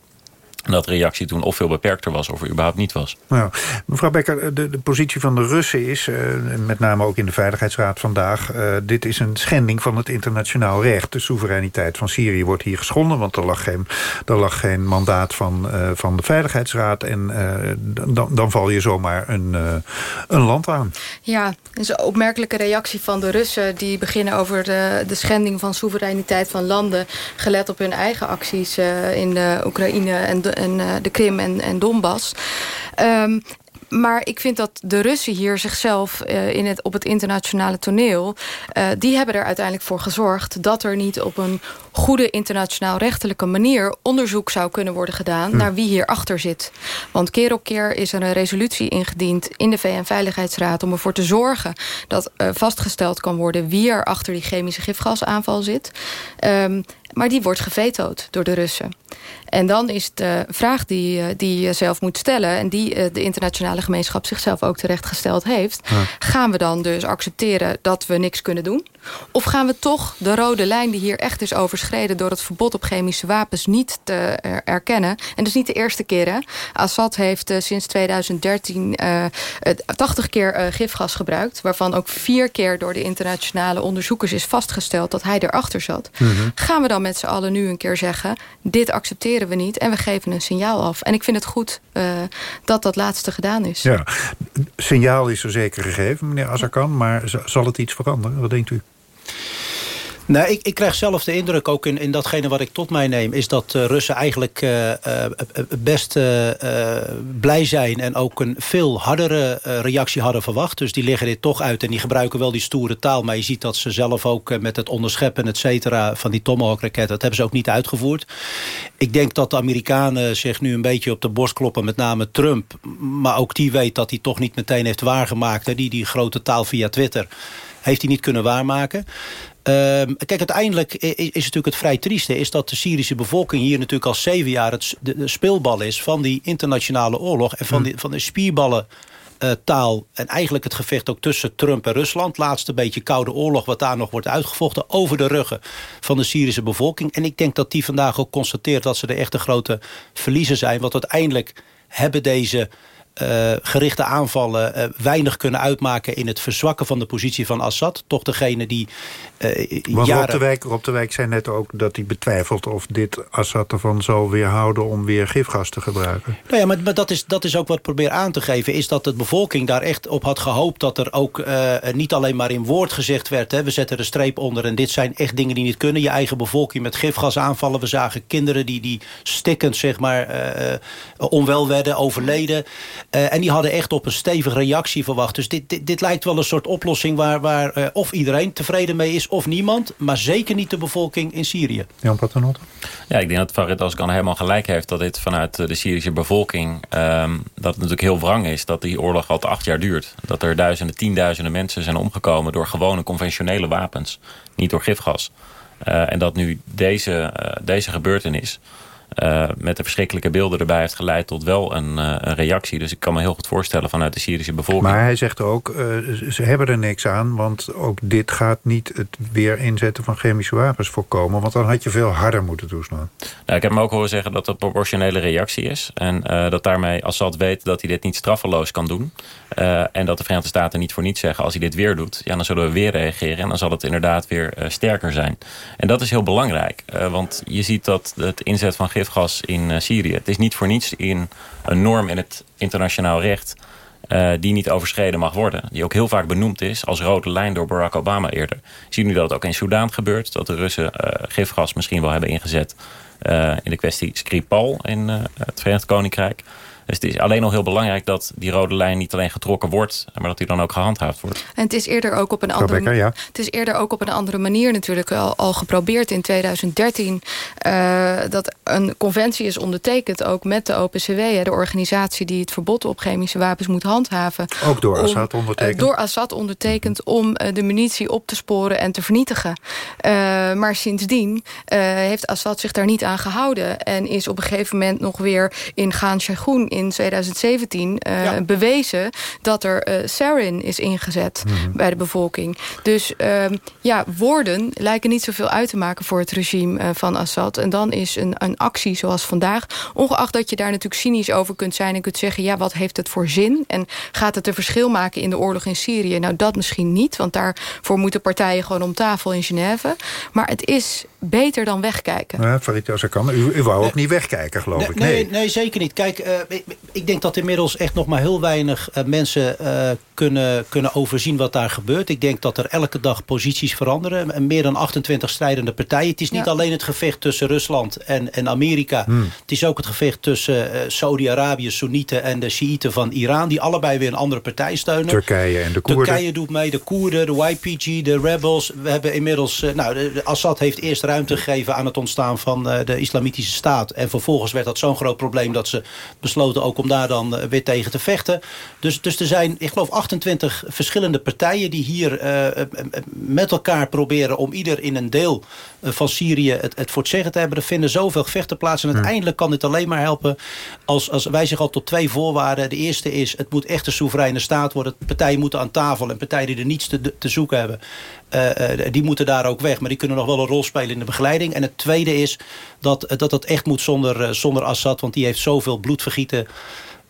En dat de reactie toen of veel beperkter was of er überhaupt niet was. Nou, mevrouw Becker, de, de, positie van de Russen is, uh, met name ook in de Veiligheidsraad vandaag... Uh, dit is een schending van het internationaal recht. De soevereiniteit van Syrië wordt hier geschonden... want er lag geen, er lag geen mandaat van, uh, van de Veiligheidsraad... en dan, dan val je zomaar een, een land aan. Ja, dat is een opmerkelijke reactie van de Russen... die beginnen over de, de schending van soevereiniteit van landen... gelet op hun eigen acties in de Oekraïne en de en uh, de Krim en, en Donbass. Um, maar ik vind dat de Russen hier zichzelf uh, in het, op het internationale toneel... Uh, die hebben er uiteindelijk voor gezorgd... dat er niet op een goede internationaal rechtelijke manier... onderzoek zou kunnen worden gedaan hm. naar wie hierachter zit. Want keer op keer is er een resolutie ingediend in de VN-veiligheidsraad... om ervoor te zorgen dat uh, vastgesteld kan worden... wie er achter die chemische gifgasaanval zit. Um, maar die wordt gevetood door de Russen. En dan is de vraag die, die je zelf moet stellen... en die de internationale gemeenschap zichzelf ook terecht gesteld heeft... Ja. gaan we dan dus accepteren dat we niks kunnen doen? Of gaan we toch de rode lijn die hier echt is overschreden... door het verbod op chemische wapens niet te erkennen? En dus niet de eerste keer. Hè? Assad heeft uh, sinds 2013 uh, 80 keer uh, gifgas gebruikt... waarvan ook vier keer door de internationale onderzoekers is vastgesteld... dat hij erachter zat. Mm -hmm. Gaan we dan met z'n allen nu een keer zeggen... dit accepteren we niet en we geven een signaal af. En ik vind het goed dat dat laatste gedaan is. Ja, signaal is er zeker gegeven, meneer Azarkan... maar zal het iets veranderen? Wat denkt u? Nou, ik, ik krijg zelf de indruk, ook in, in datgene wat ik tot mij neem... is dat uh, Russen eigenlijk uh, uh, best blij zijn... en ook een veel hardere reactie hadden verwacht. Dus die liggen dit toch uit en die gebruiken wel die stoere taal. Maar je ziet dat ze zelf ook met het onderscheppen, et cetera... van die Tomahawk-raketten, dat hebben ze ook niet uitgevoerd. Ik denk dat de Amerikanen zich nu een beetje op de borst kloppen... met name Trump. Maar ook die weet dat hij toch niet meteen heeft waargemaakt. Hè, die, die grote taal via Twitter heeft hij niet kunnen waarmaken. Um, kijk, uiteindelijk is, is natuurlijk het vrij trieste... is dat de Syrische bevolking hier natuurlijk al zeven jaar... Het, de, de speelbal is van die internationale oorlog... en van, die, van de spierballen uh, taal en eigenlijk het gevecht ook tussen Trump en Rusland. Laatste beetje koude oorlog wat daar nog wordt uitgevochten. Over de ruggen van de Syrische bevolking. En ik denk dat die vandaag ook constateert dat ze de echte grote verliezer zijn. Want uiteindelijk hebben deze uh, gerichte aanvallen uh, weinig kunnen uitmaken... in het verzwakken van de positie van Assad. Toch degene die uh, Want jaren... Rob de, Wijk, Rob de Wijk zei net ook dat hij betwijfelt... of dit Assad ervan zal weerhouden om weer gifgas te gebruiken. Nou ja, maar, maar dat, is, dat is ook wat ik probeer aan te geven... is dat de bevolking daar echt op had gehoopt... dat er ook niet alleen maar in woord gezegd werd... Hè, we zetten er streep onder en dit zijn echt dingen die niet kunnen. Je eigen bevolking met gifgas aanvallen. We zagen kinderen die, die stikkend zeg maar, onwel werden, overleden... Uh, en die hadden echt op een stevige reactie verwacht. Dus dit, dit, dit lijkt wel een soort oplossing waar, waar uh, of iedereen tevreden mee is of niemand. Maar zeker niet de bevolking in Syrië. Jan Paternotte? Ja, ik denk dat Farid Askan helemaal gelijk heeft dat dit vanuit de Syrische bevolking... Um, dat het natuurlijk heel wrang is dat die oorlog al acht jaar duurt. Dat er duizenden, tienduizenden mensen zijn omgekomen door gewone conventionele wapens. Niet door gifgas. Uh, en dat nu deze, deze gebeurtenis eh, met de verschrikkelijke beelden erbij heeft geleid tot wel een, eh, een, reactie. Dus ik kan me heel goed voorstellen vanuit de Syrische bevolking. Maar hij zegt ook, uh, ze hebben er niks aan... want ook dit gaat niet het weer inzetten van chemische wapens voorkomen... want dan had je veel harder moeten toeslaan. Nou, ik heb hem ook horen zeggen dat het een proportionele reactie is... en dat daarmee Assad weet dat hij dit niet straffeloos kan doen... en dat de Verenigde Staten niet voor niets zeggen... als hij dit weer doet, ja, dan zullen we weer reageren... en dan zal het inderdaad weer sterker zijn. En dat is heel belangrijk, want je ziet dat het inzet van gifgas in uh, Syrië. Het is niet voor niets in een norm in het internationaal recht... Uh, die niet overschreden mag worden. Die ook heel vaak benoemd is als rode lijn door Barack Obama eerder. Zie nu dat het ook in Soudaan gebeurt. Dat de Russen uh, gifgas misschien wel hebben ingezet... in de kwestie Skripal in het Verenigd Koninkrijk. Dus het is alleen al heel belangrijk dat die rode lijn niet alleen getrokken wordt... maar dat die dan ook gehandhaafd wordt. En het is eerder ook op een andere, Rebecca, ja. het is eerder ook op een andere manier natuurlijk al, al geprobeerd in 2013... Uh, dat een conventie is ondertekend, ook met de OPCW... de organisatie die het verbod op chemische wapens moet handhaven. Ook door om, Assad ondertekend? Uh, door Assad ondertekend om uh, de munitie op te sporen en te vernietigen. Uh, maar sindsdien heeft Assad zich daar niet aan gehouden... en is op een gegeven moment nog weer in Gaan Shagun in 2017 uh, ja. bewezen dat er uh, sarin is ingezet mm -hmm. bij de bevolking. Dus uh, ja, woorden lijken niet zoveel uit te maken voor het regime uh, van Assad. En dan is een, een actie zoals vandaag, ongeacht dat je daar natuurlijk cynisch over kunt zijn en kunt zeggen, ja, wat heeft het voor zin? En gaat het een verschil maken in de oorlog in Syrië? Nou, dat misschien niet, want daarvoor moeten partijen gewoon om tafel in Genève. Maar het is beter dan wegkijken. Ja, Farid Azarkan, u, u wou ook niet wegkijken, geloof nee, ik. Nee, nee, zeker niet. Kijk, uh, ik denk dat inmiddels echt nog maar heel weinig uh, mensen uh, kunnen, kunnen overzien wat daar gebeurt. Ik denk dat er elke dag posities veranderen. En meer dan 28 strijdende partijen. Het is niet ja. alleen het gevecht tussen Rusland en, en Amerika. Hmm. Het is ook het gevecht tussen uh, Saudi-Arabië, Soenieten en de Shiiten van Iran. Die allebei weer een andere partij steunen. Turkije en de Koerden. Turkije doet mee, de Koerden, de YPG, de rebels. We hebben inmiddels... nou, de, de Assad heeft eerst ruimte gegeven aan het ontstaan van de islamitische staat. En vervolgens werd dat zo'n groot probleem dat ze besloten ook om daar dan weer tegen te vechten. Dus, dus er zijn, ik geloof, 28 verschillende partijen die hier uh, met elkaar proberen om ieder in een deel van Syrië het, het voor het zeggen te hebben. Er vinden zoveel gevechten plaats. En uiteindelijk kan dit alleen maar helpen als, als wij zich al tot twee voorwaarden. De eerste is, het moet echt een soevereine staat worden. Partijen moeten aan tafel en partijen die er niets te, te zoeken hebben. Uh, die moeten daar ook weg. Maar die kunnen nog wel een rol spelen in de begeleiding. En het tweede is dat dat, dat echt moet zonder, zonder Assad. Want die heeft zoveel bloedvergieten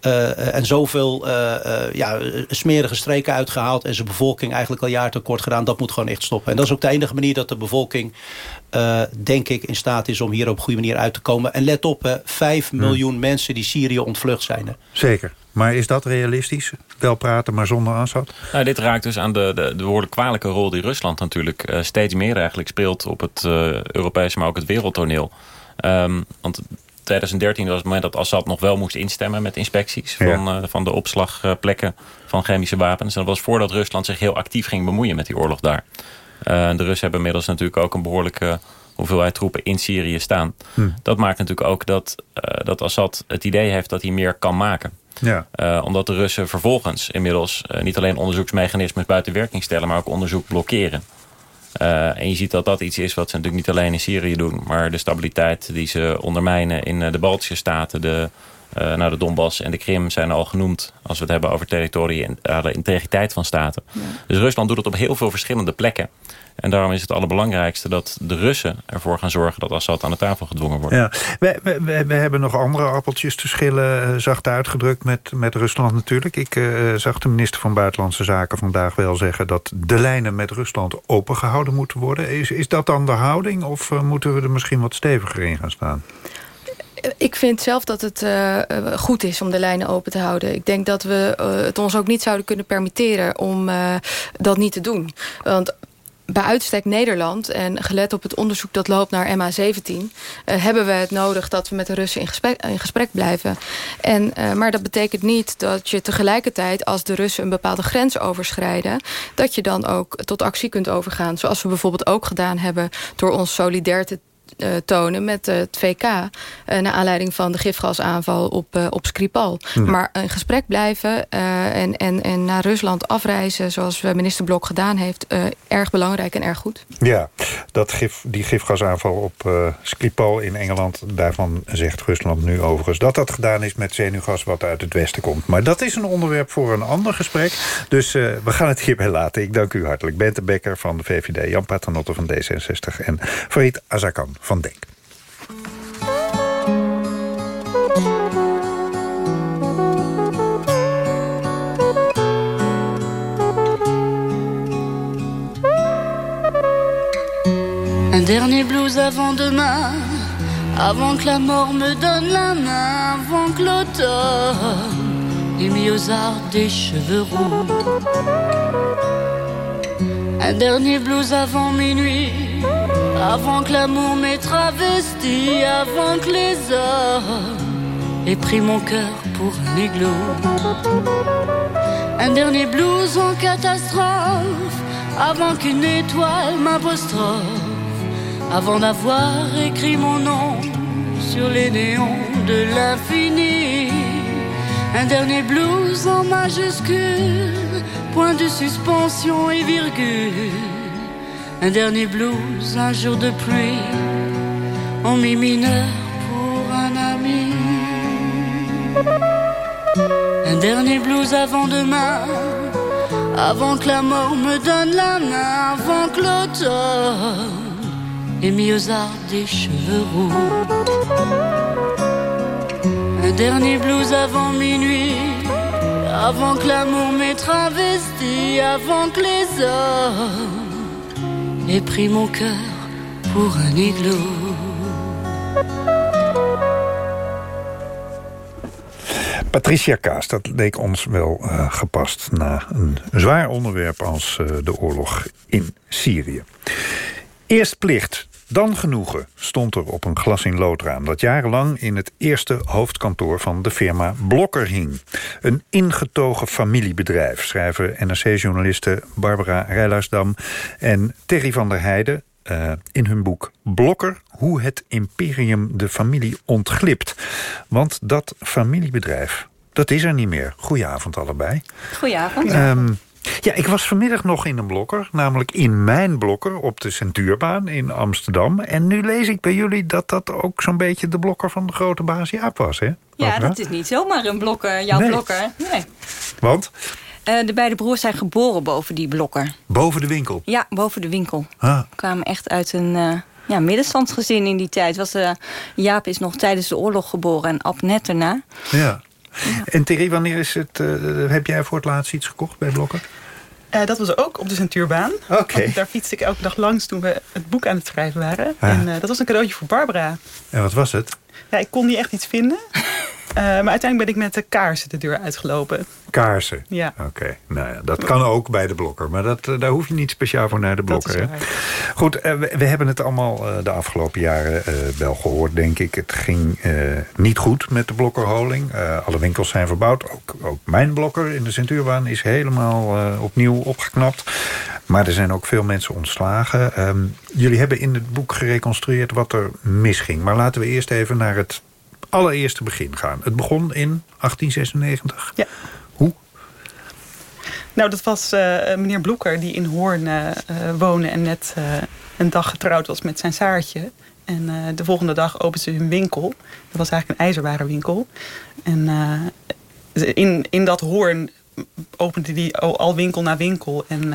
Uh, en zoveel uh, uh, ja, smerige streken uitgehaald... en zijn bevolking eigenlijk al jaar tekort gedaan. Dat moet gewoon echt stoppen. En dat is ook de enige manier dat de bevolking... denk ik in staat is om hier op een goede manier uit te komen. En let op, hè, 5 miljoen hmm. mensen die Syrië ontvlucht zijn. Hè. Zeker. Maar is dat realistisch? Wel praten, maar zonder Assad? Nou, dit raakt dus aan de, de, de behoorlijk kwalijke rol... die Rusland natuurlijk steeds meer eigenlijk speelt... op het Europese, maar ook het wereldtoneel. Um, want 2013 was het moment dat Assad nog wel moest instemmen met inspecties van, uh, van de opslagplekken van chemische wapens. En dat was voordat Rusland zich heel actief ging bemoeien met die oorlog daar. Uh, de Russen hebben inmiddels natuurlijk ook een behoorlijke hoeveelheid troepen in Syrië staan. Hm. Dat maakt natuurlijk ook dat, uh, dat Assad het idee heeft dat hij meer kan maken. Ja. Uh, omdat de Russen vervolgens inmiddels uh, niet alleen onderzoeksmechanismes buiten werking stellen, maar ook onderzoek blokkeren. Uh, en je ziet dat dat iets is wat ze natuurlijk niet alleen in Syrië doen... maar de stabiliteit die ze ondermijnen in de Baltische staten... de, uh, nou, de Donbass en de Krim zijn al genoemd... als we het hebben over territorie en uh, de integriteit van staten. Ja. Dus Rusland doet het op heel veel verschillende plekken. En daarom is het allerbelangrijkste dat de Russen ervoor gaan zorgen... dat Assad aan de tafel gedwongen wordt. Ja. We, we, we hebben nog andere appeltjes te schillen, zacht uitgedrukt, met, met Rusland natuurlijk. Ik uh, zag de minister van Buitenlandse Zaken vandaag wel zeggen... dat de lijnen met Rusland opengehouden moeten worden. Is, is dat dan de houding of uh, moeten we er misschien wat steviger in gaan staan? Ik vind zelf dat het uh, goed is om de lijnen open te houden. Ik denk dat we uh, het ons ook niet zouden kunnen permitteren om uh, dat niet te doen. Want bij uitstek Nederland en gelet op het onderzoek dat loopt naar MH17... Uh, hebben we het nodig dat we met de Russen in gesprek, in gesprek blijven. En, uh, maar dat betekent niet dat je tegelijkertijd... als de Russen een bepaalde grens overschrijden... dat je dan ook tot actie kunt overgaan. Zoals we bijvoorbeeld ook gedaan hebben... door ons solidair te tonen met het VK... Uh, naar aanleiding van de gifgasaanval op, uh, op Skripal. Maar in gesprek blijven en, en, en naar Rusland afreizen... zoals minister Blok gedaan heeft, erg belangrijk en erg goed. Ja, dat gif, die gifgasaanval op Skripal in Engeland... daarvan zegt Rusland nu overigens dat dat gedaan is met zenuwgas... wat uit het westen komt. Maar dat is een onderwerp voor een ander gesprek. Dus uh, we gaan het hierbij laten. Ik dank u hartelijk. Bente Becker van de VVD, Jan Paternotte van D66... en Farid Azarkan Un dernier blues avant demain, avant que la mort me donne la main, avant que l'automne ait mis aux arbres des cheveux roux. Un dernier blues avant minuit, avant que l'amour m'ait travesti, avant que les hommes aient pris mon cœur pour un. Un dernier blues en catastrophe, avant qu'une étoile m'apostrophe avant d'avoir écrit mon nom sur les néons de l'infini. Un dernier blues en majuscule, point de suspension et virgule. Un dernier blues, un jour de pluie, en mi mineur pour un ami. Un dernier blues avant demain, avant que la mort me donne la main, avant que l'automne et mis aux arbres des cheveux roux. Un dernier blues avant minuit, avant que l'amour m'ait travesti, avant que les hommes aient pris mon cœur pour un igloo. Patricia Kaas, dat leek ons wel uh, gepast na een zwaar onderwerp als uh, de oorlog in Syrië. Eerst plicht, dan genoegen, stond er op een glas in loodraam... dat jarenlang in het eerste hoofdkantoor van de firma Blokker hing. Een ingetogen familiebedrijf, schrijven NRC-journalisten Barbara Rijluisdam en Terry van der Heijden... Uh, in hun boek Blokker, hoe het imperium de familie ontglipt. Want dat familiebedrijf, dat is er niet meer. Goedenavond allebei. Goedenavond. Um, ja, ik was vanmiddag nog in een blokker, namelijk in mijn blokker op de Centuurbaan in Amsterdam. En nu lees ik bij jullie dat dat ook zo'n beetje de blokker van de grote baas Jaap was, hè? Ja, dat is niet zomaar een blokker, jouw Nee. blokker. Nee. Want? Eh, de beide broers zijn geboren boven die blokker. Boven de winkel? Ja, boven de winkel. Ah. Kwamen echt uit een eh, ja, middenstandsgezin in die tijd. Was, eh, Jaap is nog tijdens de oorlog geboren en Ab net daarna. Ja. En Terry, wanneer is het, uh, heb jij voor het laatst iets gekocht bij Blokker? Uh, dat was ook op de Centuurbaan. Oké. Daar fietste ik elke dag langs toen we het boek aan het schrijven waren. Ah. En uh, dat was een cadeautje voor Barbara. En wat was het? Ja, ik kon niet echt iets vinden. Uh, maar uiteindelijk ben ik met de kaarsen de deur uitgelopen. Kaarsen? Ja. Oké, okay. nou ja, dat kan ook bij de blokker. Maar dat, daar hoef je niet speciaal voor naar de blokker. Hè? Goed, uh, we, we, hebben het allemaal uh, de afgelopen jaren wel gehoord, denk ik. Het ging niet goed met de blokkerholing. alle winkels zijn verbouwd. Ook, ook mijn blokker in de Centuurbaan is helemaal opnieuw opgeknapt. Maar er zijn ook veel mensen ontslagen. Um, jullie hebben in het boek gereconstrueerd wat er misging. Maar laten we eerst even naar het allereerste begin gaan. Het begon in 1896. Ja. Hoe? Nou, dat was uh, meneer Bloeker die in Hoorn uh, woonde... en net uh, een dag getrouwd was met zijn Saartje. En de volgende dag opende ze hun winkel. Dat was eigenlijk een ijzerwarenwinkel. En in, in dat Hoorn opende die al winkel na winkel. En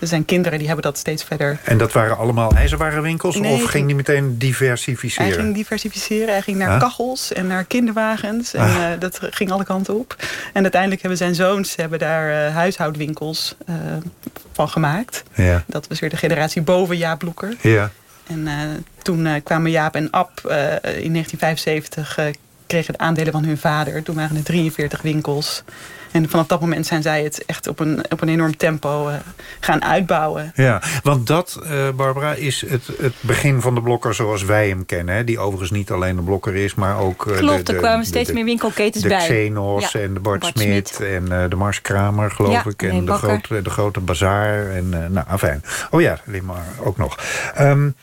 er zijn kinderen die hebben dat steeds verder... En dat waren allemaal ijzerwarenwinkels? Nee, of ging, die meteen diversificeren? Hij ging diversificeren. Hij ging naar Huh? kachels en naar kinderwagens. En Ah. uh, dat ging alle kanten op. En uiteindelijk hebben zijn zoons hebben daar uh, huishoudwinkels van gemaakt. Ja. Dat was weer de generatie boven Jaap Bloeker. Ja. En toen kwamen Jaap en Ab in 1975 uh, kregen de aandelen van hun vader. Toen waren er 43 winkels. En vanaf dat moment zijn zij het echt op een, op een enorm tempo uh, gaan uitbouwen. Ja, want dat, uh, Barbara, is het, het begin van de blokker zoals wij hem kennen. Hè? Die overigens niet alleen de blokker is, maar ook... Uh, Klopt, de, er kwamen steeds de, meer winkelketens de bij. De Xenos ja. en de Bart, Bart Smit, Smit en de Mars Kramer, geloof ja, ik. En de grote, de grote bazaar. En, nou, afijn. Oh ja, Limar ook nog. Um,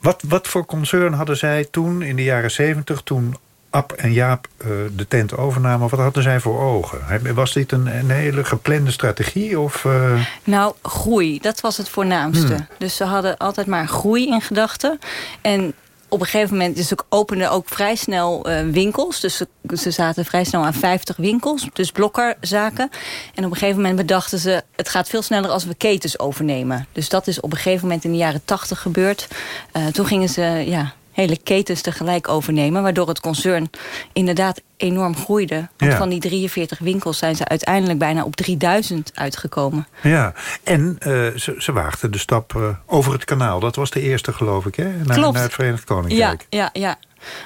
Wat, wat voor concern hadden zij toen in de jaren zeventig... toen Ab en Jaap eh, de tent overnamen? Wat hadden zij voor ogen? Was dit een, een hele geplande strategie? Of, eh, Nou, groei, dat was het voornaamste. Hmm. Dus ze hadden altijd maar groei in gedachten. En op een gegeven moment dus ook openden ook vrij snel eh, winkels. Dus ze, ze zaten vrij snel aan 50 winkels, dus blokkerzaken. En op een gegeven moment bedachten ze... het gaat veel sneller als we ketens overnemen. Dus dat is op een gegeven moment in de jaren 80 gebeurd. Toen gingen ze ja, hele ketens tegelijk overnemen... waardoor het concern inderdaad enorm groeide. Want Ja. van die 43 winkels zijn ze uiteindelijk bijna op 3000 uitgekomen. ja, en eh, ze, ze waagden de stap eh, over het kanaal. Dat was de eerste, geloof ik, hè? Naar, Klopt. naar het Verenigd Ja, Koninkrijk. ja, ja.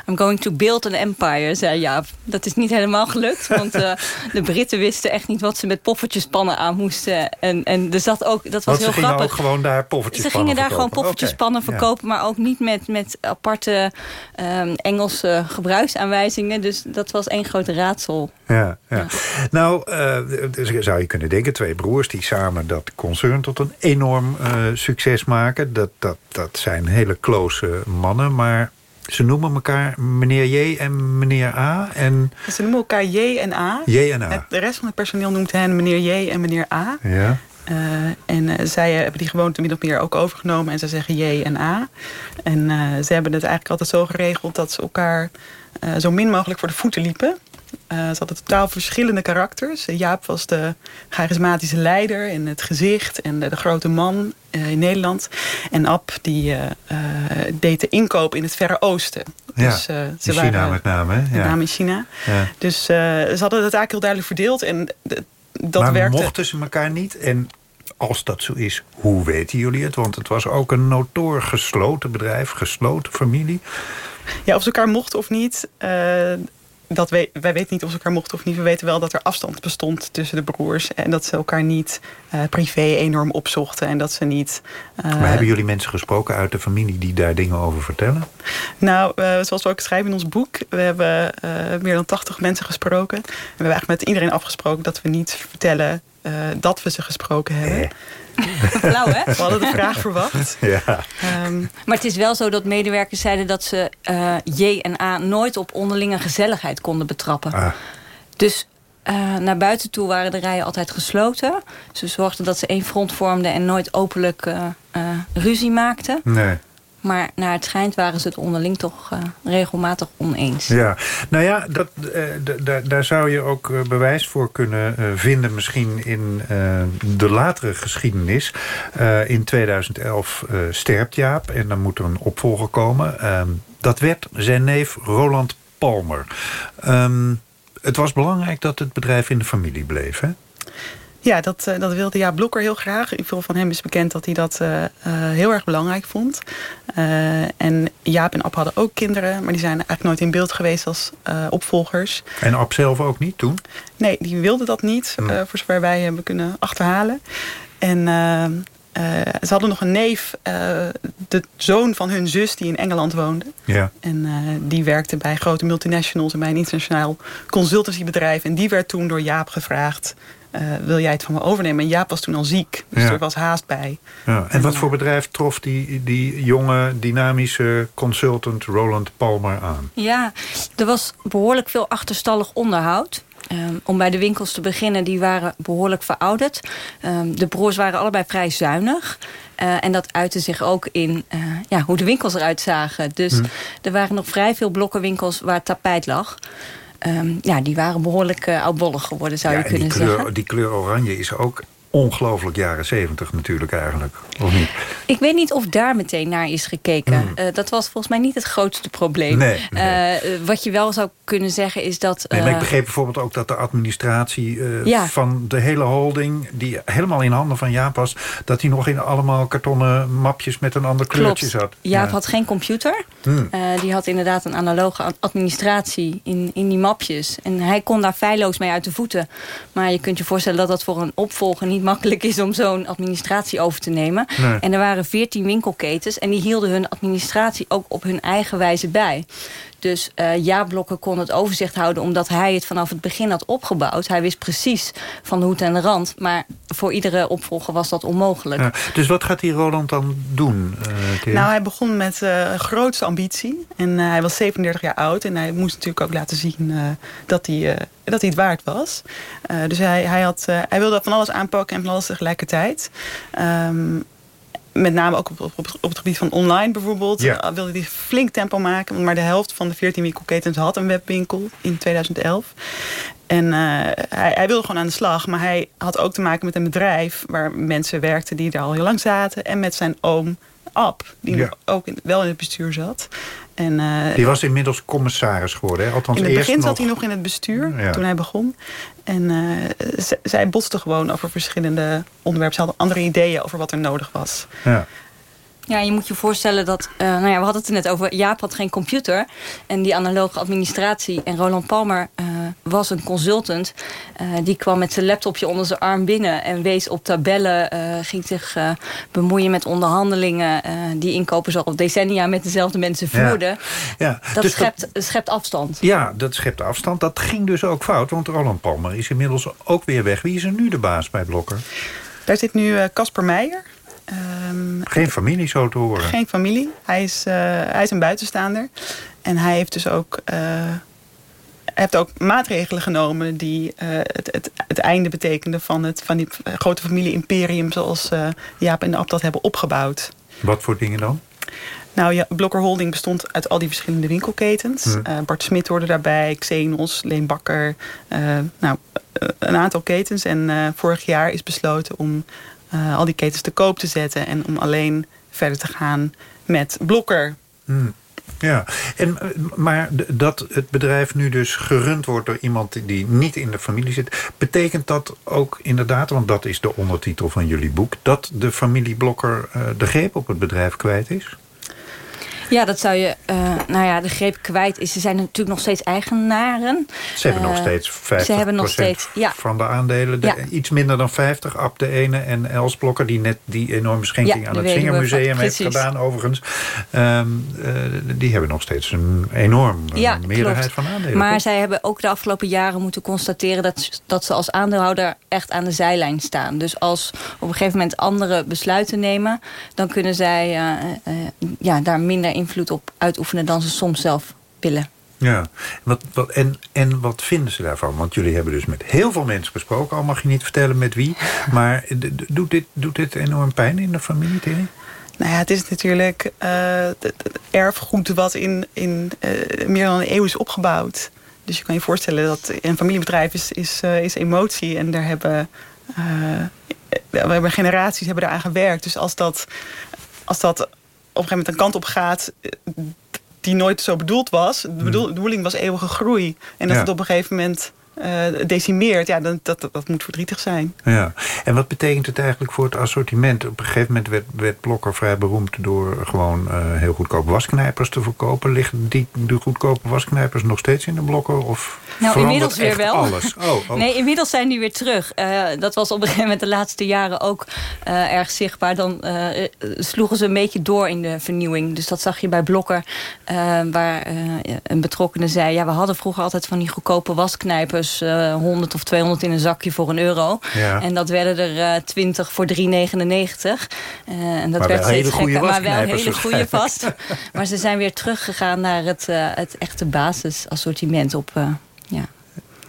I'm going to build an empire, zei Jaap. Dat is niet helemaal gelukt, want eh, de Britten wisten echt niet wat ze met poffertjespannen aan moesten. En, en dus dat, ook, dat was Want heel ze grappig. gewoon daar Ze gingen daar gewoon poffertjespannen verkopen, maar ook niet met, met aparte ehm, Engelse gebruiksaanwijzingen. Dus dat was één groot raadsel. Ja, ja. Nou, eh, dus zou je kunnen denken, twee broers die samen dat concern tot een enorm eh, succes maken. Dat, dat, dat zijn hele close mannen, maar ze noemen elkaar meneer J en meneer A. En, Ze noemen elkaar J en A. J en A. Het- De rest van het personeel noemt hen meneer J en meneer A. ja. Eh, en eh, zij hebben die gewoonte min of meer ook overgenomen. En ze zeggen J en A. En eh, ze hebben het eigenlijk altijd zo geregeld... dat ze elkaar zo min mogelijk voor de voeten liepen. Eh, ze hadden totaal verschillende karakters. Jaap was de charismatische leider in het gezicht... en de, de grote man eh, in Nederland. En Ab die, eh, deed de inkoop in het Verre Oosten. Ja, Dus, in China met name, hè? Met Ja. name in China. Ja. Dus ze hadden het eigenlijk heel duidelijk verdeeld. En dat maar werkte... mochten ze elkaar niet? En als dat zo is, hoe weten jullie het? Want het was ook een notoor gesloten bedrijf, gesloten familie. Ja, of ze elkaar mochten of niet. Dat we, wij weten niet of ze elkaar mochten of niet. We weten wel dat er afstand bestond tussen de broers. En dat ze elkaar niet eh, privé enorm opzochten. En dat ze niet... eh, maar hebben jullie mensen gesproken uit de familie die daar dingen over vertellen? Nou, eh, zoals we ook schrijven in ons boek. We hebben meer dan 80 mensen gesproken. En we hebben eigenlijk met iedereen afgesproken dat we niet vertellen dat we ze gesproken hebben. Flauw, hè? We hadden de vraag verwacht. Ja. Ehm, Maar het is wel zo dat medewerkers zeiden dat ze eh, J en A nooit op onderlinge gezelligheid konden betrappen. Ah. Dus eh, naar buiten toe waren de rijen altijd gesloten. Ze zorgden dat ze één front vormden en nooit openlijk eh, ruzie maakten. Nee. Maar naar het schijnt waren ze het onderling toch eh, regelmatig oneens. Ja, nou ja, dat, eh, daar- zou je ook eh, bewijs voor kunnen vinden... misschien in de latere geschiedenis. In 2011 eh, sterft Jaap en dan moet er een opvolger komen. Ehm, dat werd zijn neef Roland Palmer. Ehm, het was belangrijk dat het bedrijf in de familie bleef, hè? Ja, dat, eh, dat wilde Jaap Blokker heel graag. Veel van hem is bekend dat hij dat eh, eh, heel erg belangrijk vond. En Jaap en Ab hadden ook kinderen, maar die zijn eigenlijk nooit in beeld geweest als opvolgers. En Ab zelf ook niet toen? Nee, die wilde dat niet, Hmm. voor zover wij hebben kunnen achterhalen. En ze hadden nog een neef, de zoon van hun zus, die in Engeland woonde. Ja. En die werkte bij grote multinationals en bij een internationaal consultancybedrijf. En die werd toen door Jaap gevraagd: eh, Wil jij het van me overnemen? En Jaap was toen al ziek, dus Ja. er was haast bij. Ja, en wat voor bedrijf trof die, die jonge, dynamische consultant Roland Palmer aan? Ja, er was behoorlijk veel achterstallig onderhoud. Ehm, om bij de winkels te beginnen, die waren behoorlijk verouderd. Ehm, de broers waren allebei vrij zuinig. Eh, en dat uitte zich ook in eh, ja, hoe de winkels eruit zagen. Dus Hm. er waren nog vrij veel blokkenwinkels waar tapijt lag. Ehm, ja, die waren behoorlijk eh oudbollig geworden, zou ja, je die kunnen kleur, zeggen. die kleur oranje is ook ongelooflijk jaren zeventig natuurlijk eigenlijk. Of niet? Ik weet niet of daar meteen naar is gekeken. Hmm. Eh, dat was volgens mij niet het grootste probleem. Nee, Eh, wat je wel zou kunnen zeggen is dat... Nee, ik eh, begreep bijvoorbeeld ook dat de administratie Ja. van de hele holding... die helemaal in handen van Jaap was... dat die nog in allemaal kartonnen mapjes met een ander kleurtje Klopt. zat. Jaap Ja. had geen computer. Hmm. Die had inderdaad een analoge ad- administratie in, in die mapjes. En hij kon daar feilloos mee uit de voeten. Maar je kunt je voorstellen dat dat voor een opvolger niet makkelijk is... om zo'n administratie over te nemen. Nee. En er waren veertien winkelketens... en die hielden hun administratie ook op hun eigen wijze bij. Dus eh Jaap Blokker kon het overzicht houden... omdat hij het vanaf het begin had opgebouwd. Hij wist precies van de hoed en de rand. Maar voor iedere opvolger was dat onmogelijk. Ja, dus wat gaat die Roland dan doen? eh? Nou, hij begon met eh grootste ambitie. En eh, hij was 37 jaar oud. En hij moest natuurlijk ook laten zien eh, dat, hij, eh, dat hij het waard was. Eh, dus hij, hij, had, eh, hij wilde van alles aanpakken en van alles tegelijkertijd. Ehm, met name ook op, op, op, het gebied van online bijvoorbeeld. Ja. eh, wilde hij flink tempo maken. Want maar de helft van de 14 winkelketens had een webwinkel in 2011. En eh, hij, hij wilde gewoon aan de slag. Maar hij had ook te maken met een bedrijf... waar mensen werkten die er al heel lang zaten. En met zijn oom Ab, die Ja. ook in- wel in het bestuur zat. En, eh, Die was inmiddels commissaris geworden, hè? Althans in het eerst begin nog... zat hij nog in het bestuur Ja. toen hij begon. En eh, zij botsten gewoon over verschillende onderwerpen. Ze hadden andere ideeën over wat er nodig was. Ja. Ja, je moet je voorstellen dat... eh, nou ja, we hadden het er net over. Jaap had geen computer. En die analoge administratie. En Roland Palmer eh, was een consultant. Eh, die kwam met zijn laptopje onder zijn arm binnen. En wees op tabellen. eh, ging zich eh, bemoeien met onderhandelingen. eh, die inkopers al decennia met dezelfde mensen voerden. Ja, Dat dus schept, schept afstand. Ja, dat schept afstand. Dat ging dus ook fout, want Roland Palmer is inmiddels ook weer weg. Wie is er nu de baas bij Blokker? Daar zit nu eh, Casper Meijer. Ehm, Geen familie zo te horen. Geen familie. Hij is, eh, hij is een buitenstaander. En hij heeft dus ook, hij heeft ook maatregelen genomen die eh, het, het, het einde betekenden van, het, van die grote familie-imperium zoals Jaap en de Ab dat hebben opgebouwd. Wat voor dingen dan? Nou ja, Blokker Holding bestond uit al die verschillende winkelketens. Hmm. Bart Smit hoorde daarbij, Xenos, Leen Bakker. nou, een aantal ketens. En vorig jaar is besloten om eh, al die ketens te koop te zetten. En om alleen verder te gaan met Blokker. Hmm. Ja, en, eh, maar dat het bedrijf nu dus gerund wordt door iemand die- die niet in de familie zit... betekent dat ook inderdaad, want dat is de ondertitel van jullie boek... dat de familie Blokker eh, de greep op het bedrijf kwijt is? Ja, dat zou je... eh, nou ja, de greep kwijt is. Ze zijn natuurlijk nog steeds eigenaren. Ze hebben nog Eh, steeds 50 Ze hebben nog steeds... Ja, van de aandelen. De- Ja. Iets minder dan 50. Ab de ene en Els Blokker... die net die enorme schenking Ja, aan het Zingermuseum heeft gedaan overigens. Ehm, eh, die hebben nog steeds een enorm meerderheid klopt. van aandelen. Maar toch? zij hebben ook de afgelopen jaren moeten constateren... Dat, dat ze als aandeelhouder echt aan de zijlijn staan. Dus als op een gegeven moment anderen besluiten nemen... dan kunnen zij ja, daar minder invloed op uitoefenen... dan ze soms zelf willen. Ja, wat, wat, en, en wat vinden ze daarvan? Want jullie hebben dus met heel veel mensen gesproken. Al mag je niet vertellen met wie. Maar doet dit, doet dit enorm pijn in de familie, Terry? Nou ja, het is natuurlijk eh, het het erfgoed wat in, in eh, meer dan een eeuw is opgebouwd. Dus je kan je voorstellen dat een familiebedrijf is, is, eh, is emotie. En daar hebben, eh, we hebben generaties hebben eraan gewerkt. Dus als dat, als dat een gegeven moment een kant op gaat eh, die nooit zo bedoeld was. De bedoel- de bedoeling was eeuwige groei. En dat Ja. het op een gegeven moment eh, decimeert. Ja, dan, dat, dat, dat moet verdrietig zijn. Ja, en wat betekent het eigenlijk voor het assortiment? Op een gegeven moment werd, werd Blokker vrij beroemd... door gewoon eh, heel goedkope wasknijpers te verkopen. Liggen die de goedkope wasknijpers nog steeds in de Blokker? Of Nou, inmiddels weer wel. alles? Oh, oh. Nee, inmiddels zijn die weer terug. Eh, dat was op een gegeven moment de laatste jaren ook eh, erg zichtbaar. Dan eh, sloegen ze een beetje door in de vernieuwing. Dus dat zag je bij Blokker, eh, waar eh, een betrokkenen zei... ja, we hadden vroeger altijd van die goedkope wasknijpers... eh 100 of 200 in een zakje voor een euro. Ja. En dat werden er eh 20 voor 3,99. Eh, en dat Maar werd steeds gekker. Maar wel hele goede vast. Maar ze zijn weer teruggegaan naar het, eh, het echte basisassortiment op... eh, ja.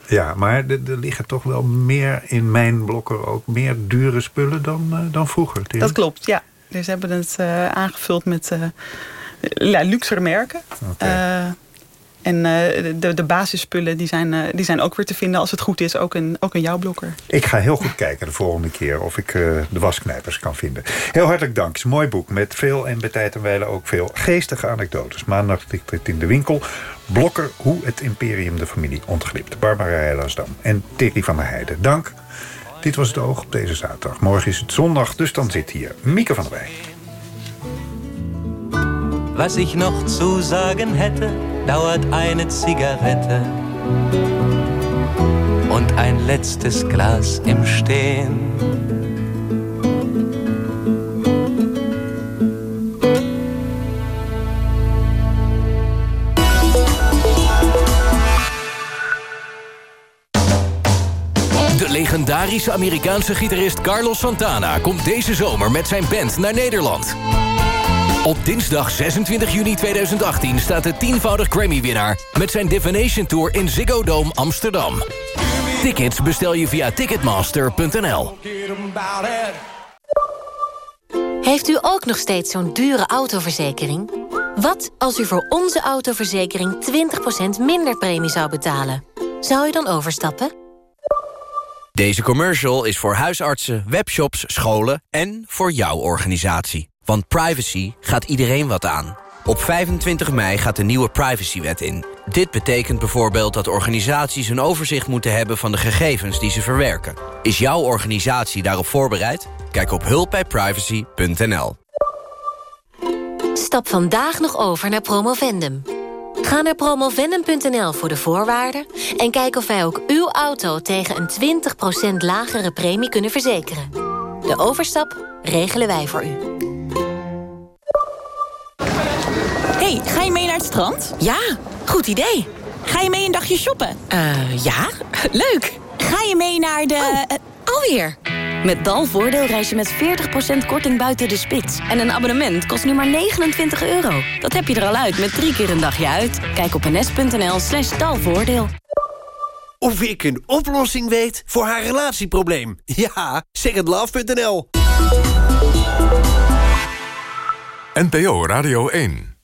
Ja, maar er er liggen toch wel meer in mijn Blokker... ook meer dure spullen dan, eh, dan vroeger. Dat klopt, ja. Dus ze hebben het eh, aangevuld met eh ja, luxere merken. Eh, en eh, de, de basisspullen die zijn, eh, die zijn ook weer te vinden als het goed is. Ook in, ook jouw blokker. Ik ga heel goed kijken de volgende keer of ik eh, de wasknijpers kan vinden. Heel hartelijk dank. Mooi boek met veel en bij tijd en wijle ook veel geestige anekdotes. Maandag ligt het in de winkel. Blokker, hoe het imperium de familie ontglipt. Barbara Heilersdam en Terry van der Heijden. Dank. Dit was het oog op deze zaterdag. Morgen is het zondag, dus dan zit hier Mieke van der Wij. Was ich noch zu sagen hätte, dauert eine Zigarette und ein letztes Glas im Stehen. De legendarische Amerikaanse gitarist Carlos Santana komt deze zomer met zijn band naar Nederland. Op dinsdag 26 juni 2018 staat de tienvoudig Grammy-winnaar... met zijn Divination Tour in Ziggo Dome Amsterdam. Tickets bestel je via ticketmaster.nl. Heeft u ook nog steeds zo'n dure autoverzekering? Wat als u voor onze autoverzekering 20% minder premie zou betalen? Zou u dan overstappen? Deze commercial is voor huisartsen, webshops, scholen en voor jouw organisatie. Want privacy gaat iedereen wat aan. Op 25 mei gaat de nieuwe privacywet in. Dit betekent bijvoorbeeld dat organisaties een overzicht moeten hebben... van de gegevens die ze verwerken. Is jouw organisatie daarop voorbereid? Kijk op hulpbijprivacy.nl. Stap vandaag nog over naar Promovendum. Ga naar promovendum.nl voor de voorwaarden... en kijk of wij ook uw auto tegen een 20% lagere premie kunnen verzekeren. De overstap regelen wij voor u. hey, ga je mee naar het strand? Ja, goed idee. Ga je mee een dagje shoppen? Eh, ja, leuk. Ga je mee naar de... Oh, alweer. Met Dalvoordeel reis je met 40% korting buiten de spits. En een abonnement kost nu maar 29 euro. Dat heb je er al uit met drie keer een dagje uit. Kijk op ns.nl slash dalvoordeel. Of ik een oplossing weet voor haar relatieprobleem. Ja, secondlove.nl NPO Radio 1